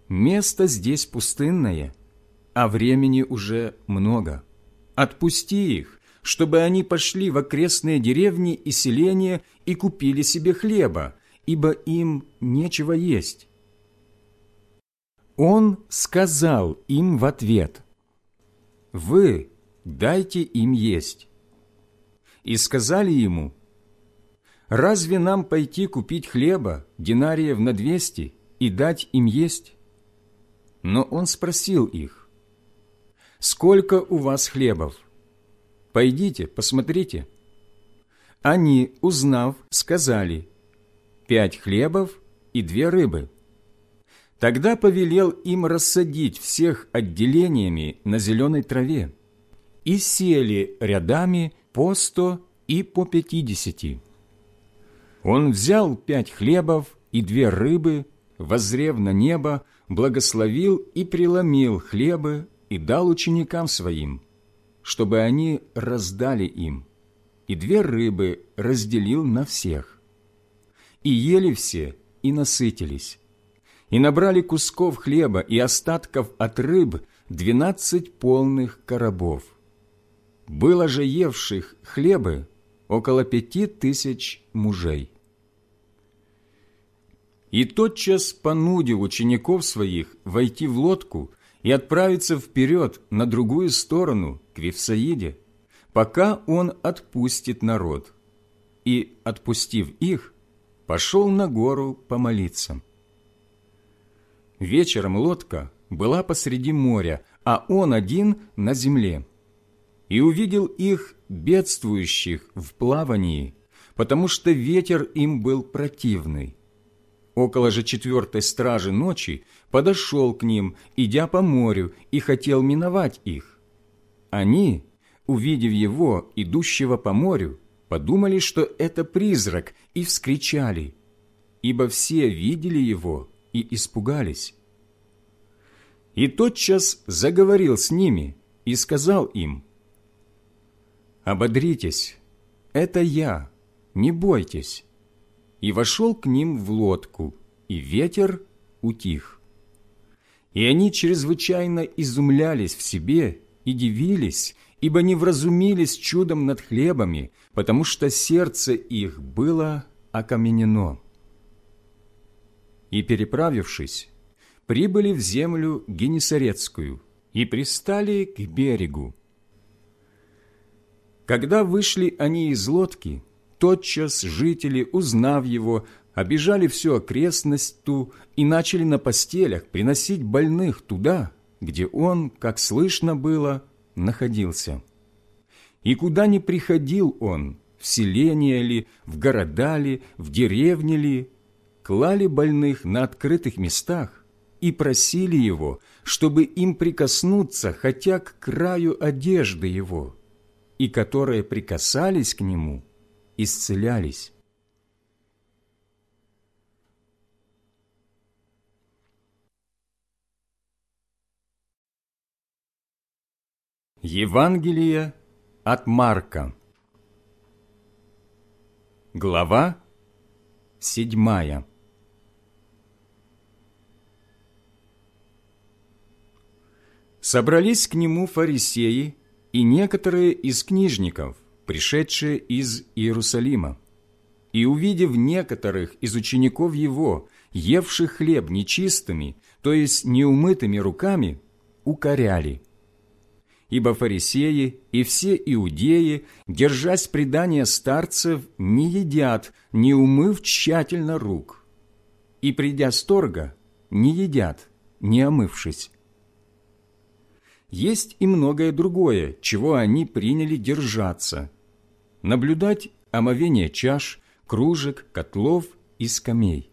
«Место здесь пустынное, а времени уже много. Отпусти их, чтобы они пошли в окрестные деревни и селения и купили себе хлеба, ибо им нечего есть». Он сказал им в ответ, «Вы дайте им есть». И сказали ему, «Разве нам пойти купить хлеба, динариев на двести, и дать им есть?» Но он спросил их, «Сколько у вас хлебов? Пойдите, посмотрите». Они, узнав, сказали, «Пять хлебов и две рыбы». Тогда повелел им рассадить всех отделениями на зеленой траве, и сели рядами по сто и по пятидесяти. Он взял пять хлебов и две рыбы, возрев на небо, благословил и преломил хлебы и дал ученикам своим, чтобы они раздали им, и две рыбы разделил на всех. И ели все, и насытились и набрали кусков хлеба и остатков от рыб двенадцать полных коробов. Было же евших хлебы около пяти тысяч мужей. И тотчас понудил учеников своих войти в лодку и отправиться вперед на другую сторону, к Вифсаиде, пока он отпустит народ. И, отпустив их, пошел на гору помолиться. Вечером лодка была посреди моря, а он один на земле. И увидел их бедствующих в плавании, потому что ветер им был противный. Около же четвертой стражи ночи подошел к ним, идя по морю, и хотел миновать их. Они, увидев его, идущего по морю, подумали, что это призрак, и вскричали, ибо все видели его и испугались. И тотчас заговорил с ними и сказал им, «Ободритесь, это я, не бойтесь». И вошел к ним в лодку, и ветер утих. И они чрезвычайно изумлялись в себе и дивились, ибо не вразумились чудом над хлебами, потому что сердце их было окаменено. И, переправившись, прибыли в землю Генесарецкую и пристали к берегу. Когда вышли они из лодки, тотчас жители, узнав его, обижали всю окрестность ту и начали на постелях приносить больных туда, где он, как слышно было, находился. И куда ни приходил он, в селение ли, в города ли, в деревне ли, клали больных на открытых местах и просили его, чтобы им прикоснуться хотя к краю одежды его, и которые прикасались к нему, исцелялись. Евангелие от Марка Глава седьмая Собрались к нему фарисеи и некоторые из книжников, пришедшие из Иерусалима, и, увидев некоторых из учеников его, евших хлеб нечистыми, то есть неумытыми руками, укоряли. Ибо фарисеи и все иудеи, держась предания старцев, не едят, не умыв тщательно рук, и, придя с торга, не едят, не омывшись есть и многое другое, чего они приняли держаться. Наблюдать омовение чаш, кружек, котлов и скамей.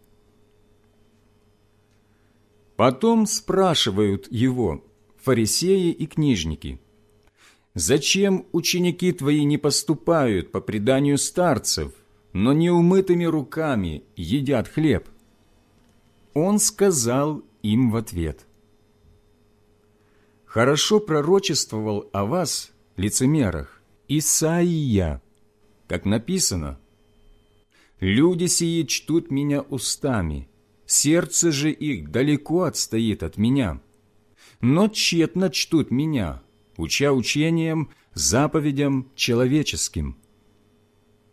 Потом спрашивают его фарисеи и книжники, «Зачем ученики твои не поступают по преданию старцев, но неумытыми руками едят хлеб?» Он сказал им в ответ, хорошо пророчествовал о вас, лицемерах, Исаия, как написано, «Люди сии чтут меня устами, сердце же их далеко отстоит от меня, но тщетно чтут меня, уча учением, заповедям человеческим.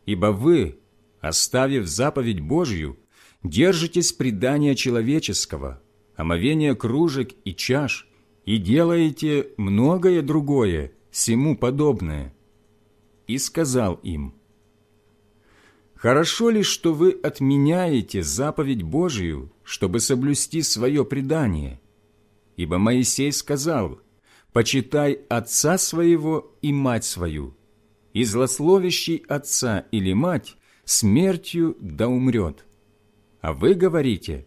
Ибо вы, оставив заповедь Божью, держитесь предания человеческого, омовения кружек и чаш, и делаете многое другое, всему подобное». И сказал им, «Хорошо ли, что вы отменяете заповедь Божию, чтобы соблюсти свое предание? Ибо Моисей сказал, «Почитай отца своего и мать свою, и злословящий отца или мать смертью да умрет». А вы говорите,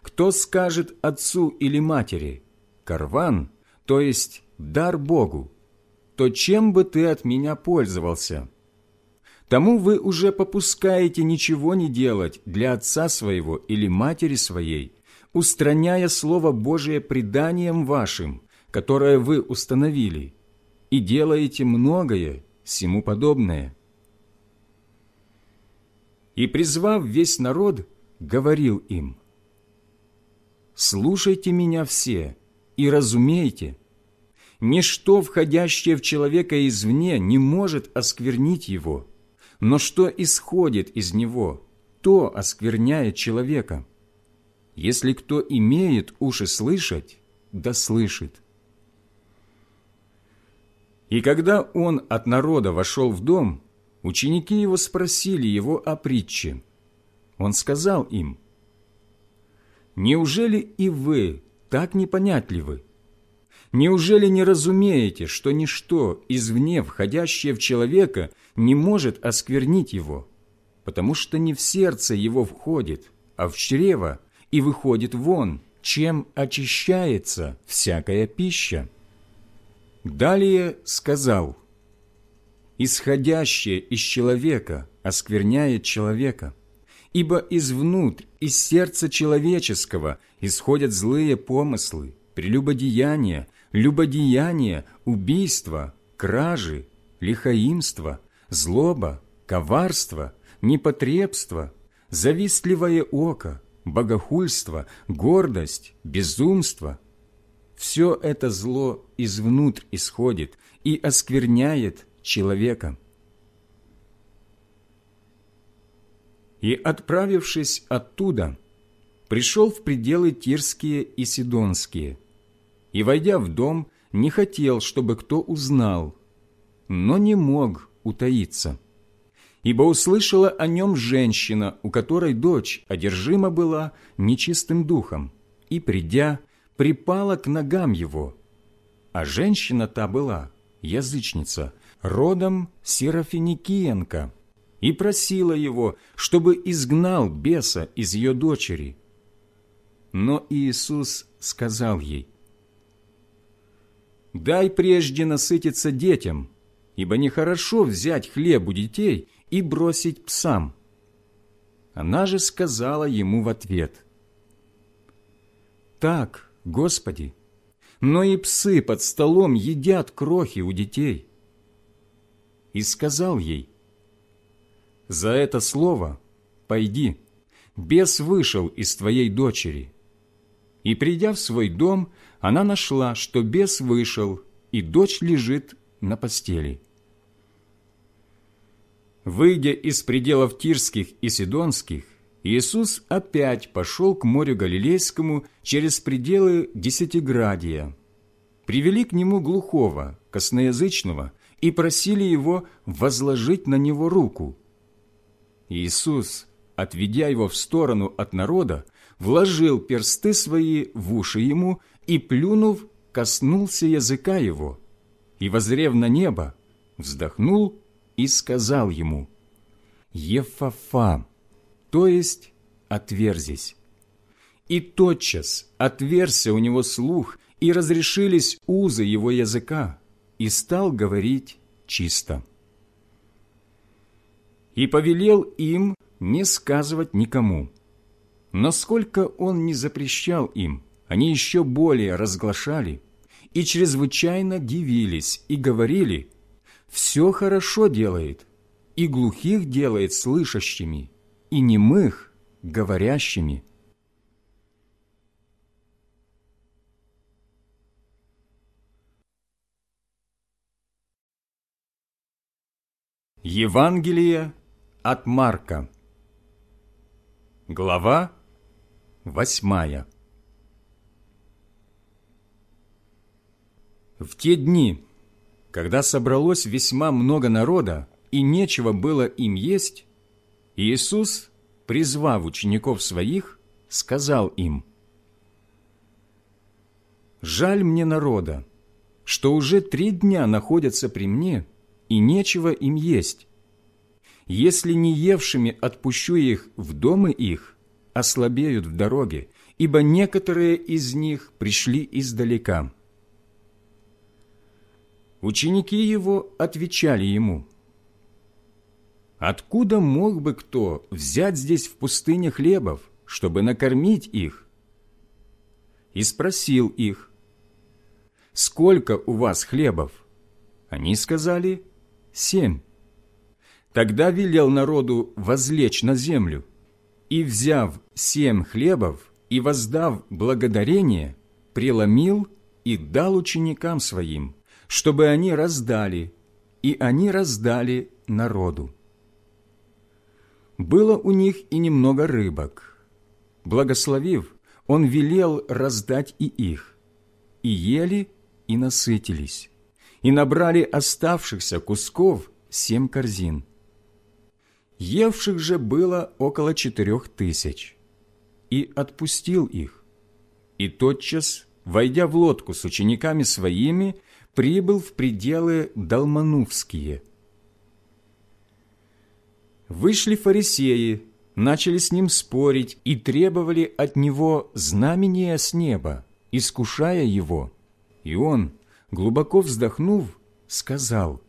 «Кто скажет отцу или матери, карван, то есть дар Богу, то чем бы ты от меня пользовался? Тому вы уже попускаете ничего не делать для отца своего или матери своей, устраняя Слово Божие преданием вашим, которое вы установили, и делаете многое всему подобное. И, призвав весь народ, говорил им, «Слушайте меня все, и разумейте, ничто, входящее в человека извне, не может осквернить его, но что исходит из него, то оскверняет человека. Если кто имеет уши слышать, да слышит. И когда он от народа вошел в дом, ученики его спросили его о притче. Он сказал им, «Неужели и вы так непонятливы? Неужели не разумеете, что ничто извне входящее в человека не может осквернить его, потому что не в сердце его входит, а в чрево и выходит вон, чем очищается всякая пища? Далее сказал, «Исходящее из человека оскверняет человека, ибо извнутрь, из сердца человеческого исходят злые помыслы, прелюбодеяния, любодеяние, убийство, кражи, лихаимство, злоба, коварство, непотребство, завистливое око, богохульство, гордость, безумство. Все это зло извнутрь исходит и оскверняет человека. И, отправившись оттуда, пришел в пределы Тирские и Сидонские – и, войдя в дом, не хотел, чтобы кто узнал, но не мог утаиться. Ибо услышала о нем женщина, у которой дочь одержима была нечистым духом, и, придя, припала к ногам его. А женщина та была, язычница, родом Серафиникиенко, и просила его, чтобы изгнал беса из ее дочери. Но Иисус сказал ей, дай прежде насытиться детям, ибо нехорошо взять хлеб у детей и бросить псам». Она же сказала ему в ответ, «Так, Господи, но и псы под столом едят крохи у детей». И сказал ей, «За это слово пойди, бес вышел из твоей дочери». И, придя в свой дом, она нашла, что бес вышел, и дочь лежит на постели. Выйдя из пределов Тирских и Сидонских, Иисус опять пошел к морю Галилейскому через пределы Десятиградия. Привели к нему глухого, косноязычного, и просили его возложить на него руку. Иисус, отведя его в сторону от народа, вложил персты свои в уши ему и, плюнув, коснулся языка его, и, возрев на небо, вздохнул и сказал ему, «Ефафа», то есть «отверзись». И тотчас отверся у него слух, и разрешились узы его языка, и стал говорить чисто. И повелел им не сказывать никому. Насколько он не запрещал им, они еще более разглашали и чрезвычайно дивились и говорили, «Все хорошо делает, и глухих делает слышащими, и немых говорящими». Евангелие от Марка Глава восьмая В те дни, когда собралось весьма много народа, и нечего было им есть, Иисус, призвав учеников своих, сказал им, «Жаль мне народа, что уже три дня находятся при мне, и нечего им есть. Если не евшими отпущу их в дома их, ослабеют в дороге, ибо некоторые из них пришли издалека». Ученики его отвечали ему, «Откуда мог бы кто взять здесь в пустыне хлебов, чтобы накормить их?» И спросил их, «Сколько у вас хлебов?» Они сказали, «Семь». Тогда велел народу возлечь на землю, и, взяв семь хлебов и воздав благодарение, преломил и дал ученикам своим – чтобы они раздали, и они раздали народу. Было у них и немного рыбок. Благословив, он велел раздать и их, и ели, и насытились, и набрали оставшихся кусков семь корзин. Евших же было около четырех тысяч, и отпустил их, и тотчас войдя в лодку с учениками своими, прибыл в пределы Далманувские. Вышли фарисеи, начали с ним спорить и требовали от него знамения с неба, искушая его. И он, глубоко вздохнув, сказал,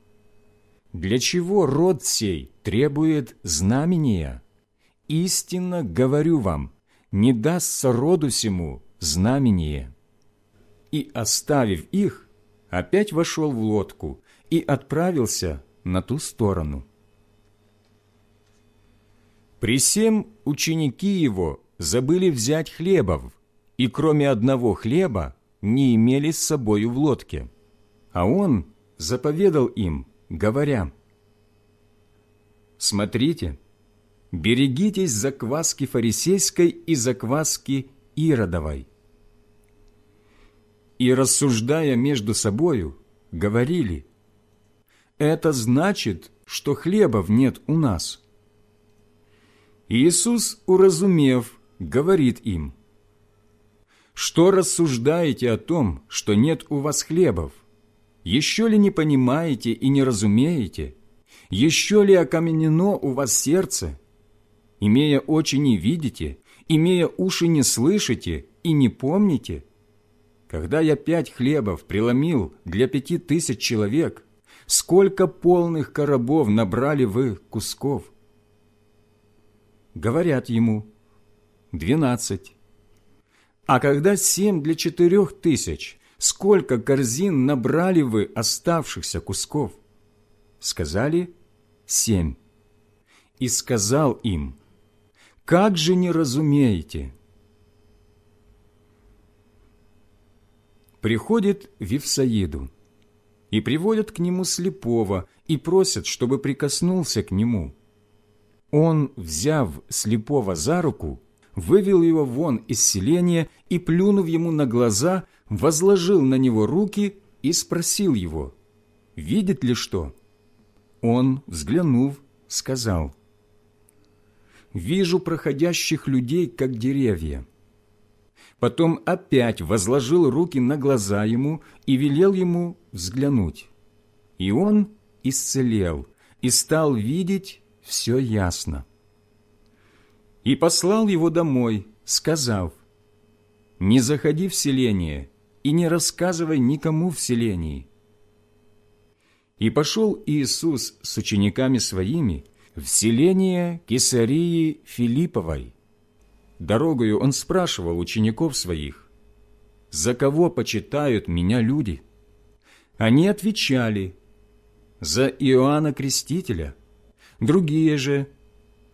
«Для чего род сей требует знамения? Истинно говорю вам, не дастся роду сему знамение». И, оставив их, опять вошел в лодку и отправился на ту сторону. При всем ученики его забыли взять хлебов, и кроме одного хлеба не имели с собою в лодке. А он заповедал им, говоря, «Смотрите, берегитесь закваски фарисейской и закваски Иродовой». И, рассуждая между собою, говорили, «Это значит, что хлебов нет у нас». Иисус, уразумев, говорит им, «Что рассуждаете о том, что нет у вас хлебов? Еще ли не понимаете и не разумеете? Еще ли окаменено у вас сердце? Имея очи не видите, имея уши не слышите и не помните? Когда я пять хлебов преломил для пяти тысяч человек, сколько полных коробов набрали вы кусков? Говорят ему, двенадцать. А когда семь для четырех тысяч, сколько корзин набрали вы оставшихся кусков? Сказали, семь. И сказал им, как же не разумеете? Приходит Вифсаиду и приводят к нему слепого и просят, чтобы прикоснулся к нему. Он, взяв слепого за руку, вывел его вон из селения и, плюнув ему на глаза, возложил на него руки и спросил его, видит ли что? Он, взглянув, сказал, «Вижу проходящих людей, как деревья». Потом опять возложил руки на глаза ему и велел ему взглянуть. И он исцелел и стал видеть все ясно и послал его домой, сказав, «Не заходи в селение и не рассказывай никому в селении». И пошел Иисус с учениками своими в селение Кесарии Филипповой. Дорогою он спрашивал учеников своих, «За кого почитают меня люди?» Они отвечали, «За Иоанна Крестителя», другие же,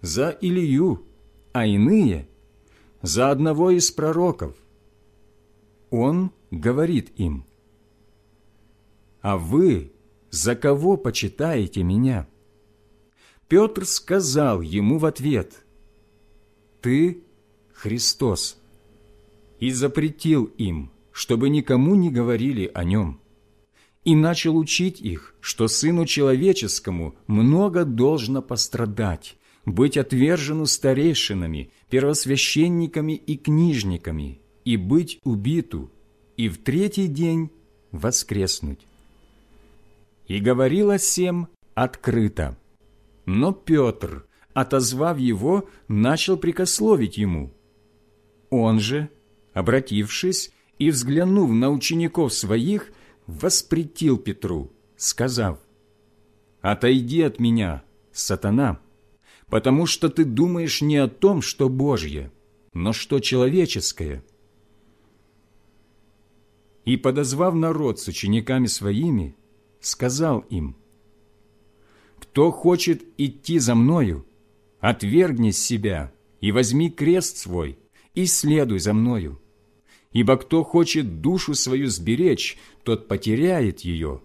«За Илью», а иные – за одного из пророков. Он говорит им, «А вы за кого почитаете меня?» Петр сказал ему в ответ, «Ты Христос», и запретил им, чтобы никому не говорили о нем, и начал учить их, что Сыну Человеческому много должно пострадать быть отвержену старейшинами, первосвященниками и книжниками, и быть убиту, и в третий день воскреснуть. И говорила всем открыто. Но Петр, отозвав его, начал прикословить ему. Он же, обратившись и взглянув на учеников своих, воспретил Петру, сказав, «Отойди от меня, сатана!» потому что ты думаешь не о том, что Божье, но что человеческое. И, подозвав народ с учениками своими, сказал им, «Кто хочет идти за Мною, отвергни себя и возьми крест свой, и следуй за Мною. Ибо кто хочет душу свою сберечь, тот потеряет ее,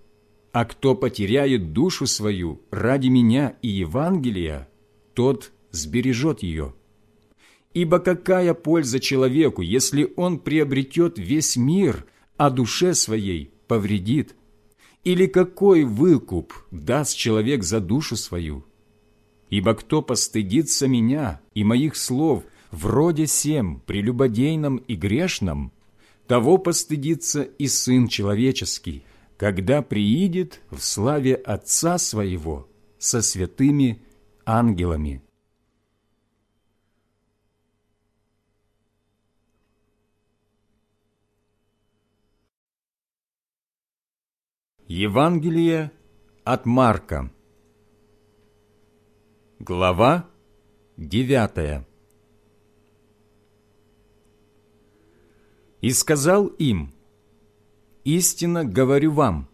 а кто потеряет душу свою ради Меня и Евангелия, тот сбережет ее. Ибо какая польза человеку, если он приобретет весь мир, а душе своей повредит? Или какой выкуп даст человек за душу свою? Ибо кто постыдится меня и моих слов вроде сем прелюбодейном и грешном, того постыдится и Сын Человеческий, когда приидет в славе Отца Своего со святыми ангелами. Евангелие от Марка Глава девятая И сказал им, «Истинно говорю вам,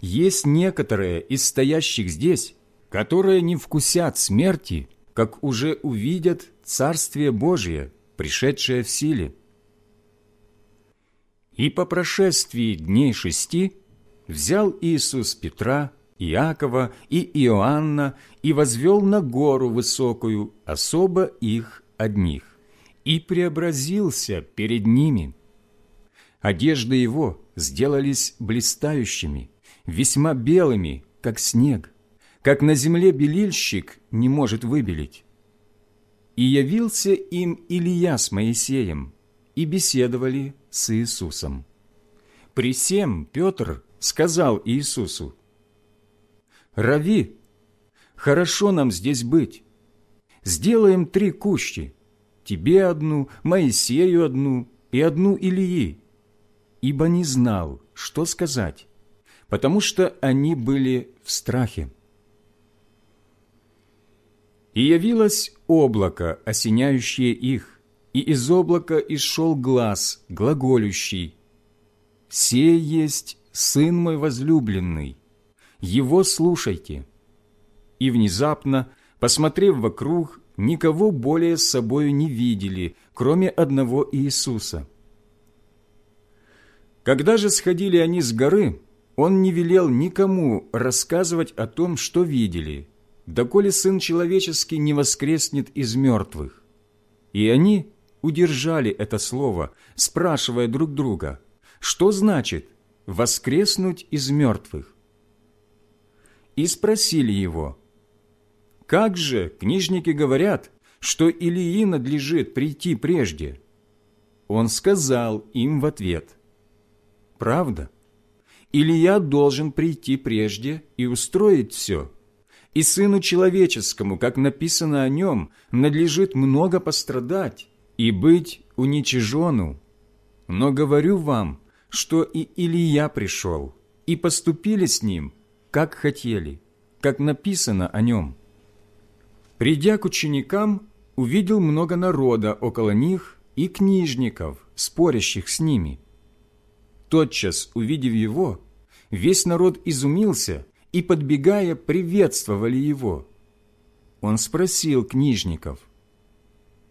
есть некоторые из стоящих здесь, которые не вкусят смерти, как уже увидят Царствие Божие, пришедшее в силе». И по прошествии дней шести взял Иисус Петра, Иакова и Иоанна и возвел на гору высокую особо их одних, и преобразился перед ними. Одежды его сделались блистающими, весьма белыми, как снег, как на земле белильщик не может выбелить. И явился им Илья с Моисеем, и беседовали с Иисусом. При всем Петр сказал Иисусу, «Рави, хорошо нам здесь быть. Сделаем три кущи, тебе одну, Моисею одну и одну Илии». Ибо не знал, что сказать, потому что они были в страхе. И явилось облако, осеняющее их, и из облака исшел глаз, глаголющий. «Се есть Сын мой возлюбленный, его слушайте». И внезапно, посмотрев вокруг, никого более с собою не видели, кроме одного Иисуса. Когда же сходили они с горы, он не велел никому рассказывать о том, что видели, доколе Сын Человеческий не воскреснет из мертвых. И они удержали это слово, спрашивая друг друга, что значит воскреснуть из мертвых. И спросили его, «Как же книжники говорят, что Илии надлежит прийти прежде?» Он сказал им в ответ, «Правда, Илия должен прийти прежде и устроить все, и Сыну Человеческому, как написано о нем, надлежит много пострадать и быть уничижену. Но говорю вам, что и Илия пришел, и поступили с ним, как хотели, как написано о нем. Придя к ученикам, увидел много народа около них и книжников, спорящих с ними. Тотчас, увидев его, весь народ изумился и, подбегая, приветствовали его. Он спросил книжников,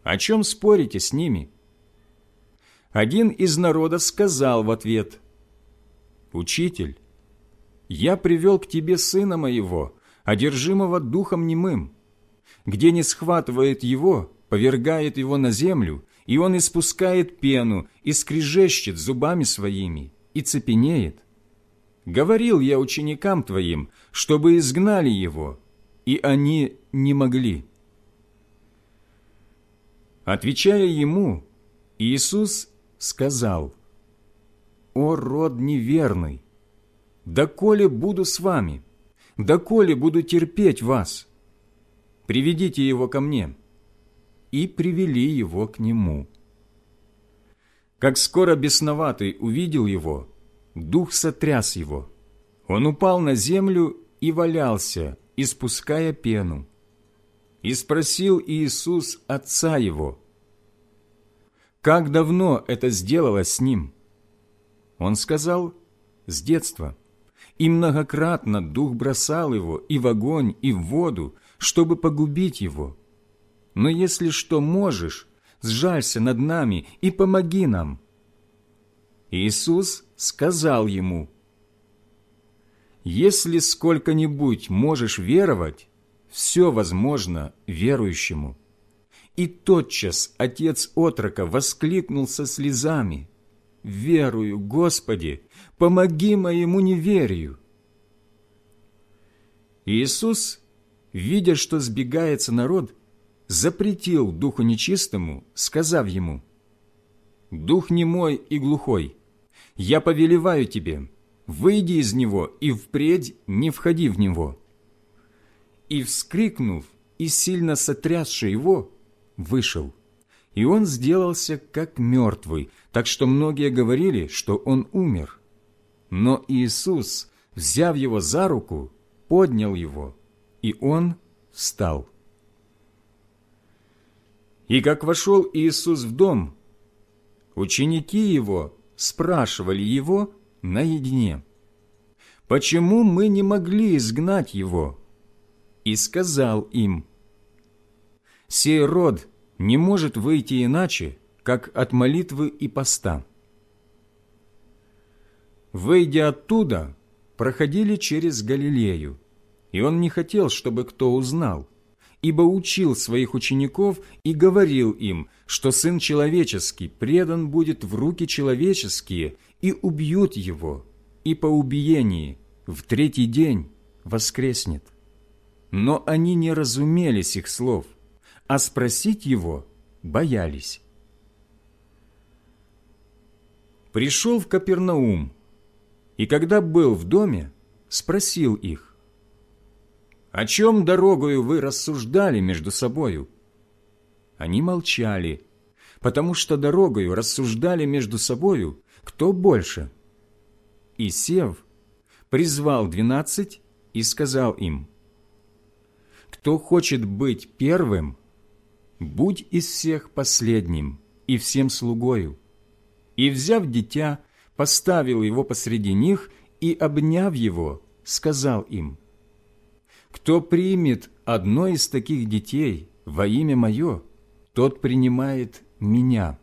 «О чем спорите с ними?» Один из народа сказал в ответ, «Учитель, я привел к тебе сына моего, одержимого духом немым. Где не схватывает его, повергает его на землю, и он испускает пену и скрежещет зубами своими, и цепенеет. Говорил я ученикам твоим, чтобы изгнали его, и они не могли». Отвечая ему, Иисус сказал, «О, род неверный! Доколе буду с вами? Доколе буду терпеть вас? Приведите его ко мне». И привели его к нему. Как скоро бесноватый увидел его, дух сотряс его. Он упал на землю и валялся, испуская пену. И спросил Иисус отца его – как давно это сделалось с ним? Он сказал, с детства. И многократно дух бросал его и в огонь, и в воду, чтобы погубить его. Но если что можешь, сжалься над нами и помоги нам. Иисус сказал ему, «Если сколько-нибудь можешь веровать, все возможно верующему». И тотчас отец отрока воскликнул со слезами, «Верую, Господи, помоги моему неверию!» Иисус, видя, что сбегается народ, запретил духу нечистому, сказав ему, дух немой и глухой, я повелеваю тебе, выйди из него и впредь не входи в него». И, вскрикнув и сильно сотрясший его, вышел. И он сделался как мертвый, так что многие говорили, что он умер. Но Иисус, взяв его за руку, поднял его, и он встал. И как вошел Иисус в дом, ученики его спрашивали его наедине, «Почему мы не могли изгнать его?» И сказал им, «Сей род не может выйти иначе, как от молитвы и поста». Выйдя оттуда, проходили через Галилею, и он не хотел, чтобы кто узнал, ибо учил своих учеников и говорил им, что Сын Человеческий предан будет в руки человеческие, и убьют его, и по убиении в третий день воскреснет. Но они не разумели сих слов, а спросить его боялись. Пришел в Капернаум, и когда был в доме, спросил их, «О чем дорогою вы рассуждали между собою?» Они молчали, потому что дорогою рассуждали между собою, кто больше. И сев, призвал двенадцать и сказал им, «Кто хочет быть первым, будь из всех последним и всем слугою». И, взяв дитя, поставил его посреди них и, обняв его, сказал им, «Кто примет одно из таких детей во имя Мое, тот принимает Меня,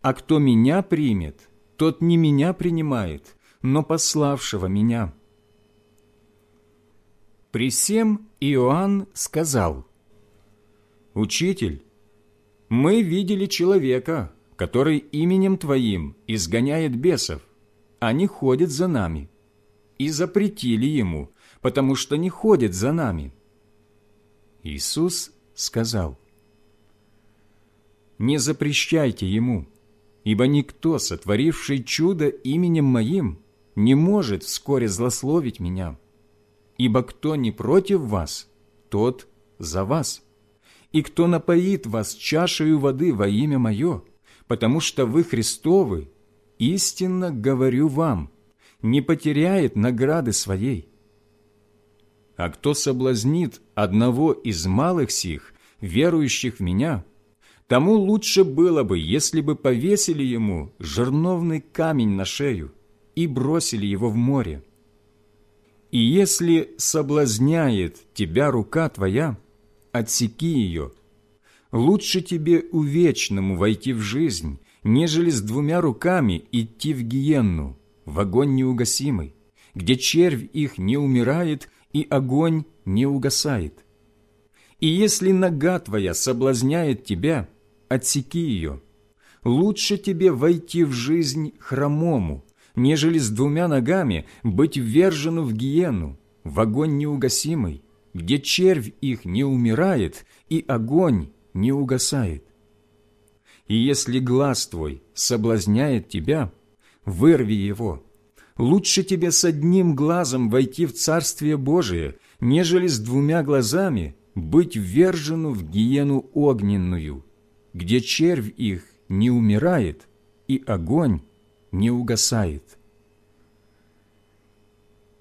а кто Меня примет, тот не Меня принимает, но пославшего Меня». При всем Иоанн сказал, «Учитель, мы видели человека, который именем Твоим изгоняет бесов, они ходят за нами. И запретили ему, потому что не ходят за нами. Иисус сказал, «Не запрещайте ему, ибо никто, сотворивший чудо именем Моим, не может вскоре злословить Меня. Ибо кто не против вас, тот за вас. И кто напоит вас чашею воды во имя Мое, потому что вы Христовы, истинно говорю вам, не потеряет награды своей. А кто соблазнит одного из малых сих, верующих в Меня, тому лучше было бы, если бы повесили ему жерновный камень на шею и бросили его в море. И если соблазняет тебя рука твоя, отсеки ее – Лучше тебе увечному войти в жизнь, нежели с двумя руками идти в гиенну, в огонь неугасимый, где червь их не умирает и огонь не угасает. И если нога твоя соблазняет тебя, отсеки ее. Лучше тебе войти в жизнь хромому, нежели с двумя ногами быть ввержену в гиену, в огонь неугасимый, где червь их не умирает и огонь не угасает. И если глаз твой соблазняет тебя, вырви его. Лучше тебе с одним глазом войти в Царствие Божие, нежели с двумя глазами быть ввержену в гиену огненную, где червь их не умирает и огонь не угасает.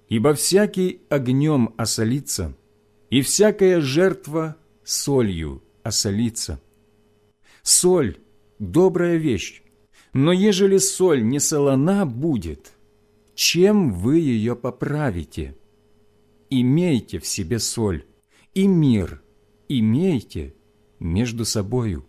Ибо всякий огнем осолится, и всякая жертва солью осолиться. Соль – добрая вещь, но ежели соль не солона будет, чем вы ее поправите? Имейте в себе соль, и мир имейте между собою.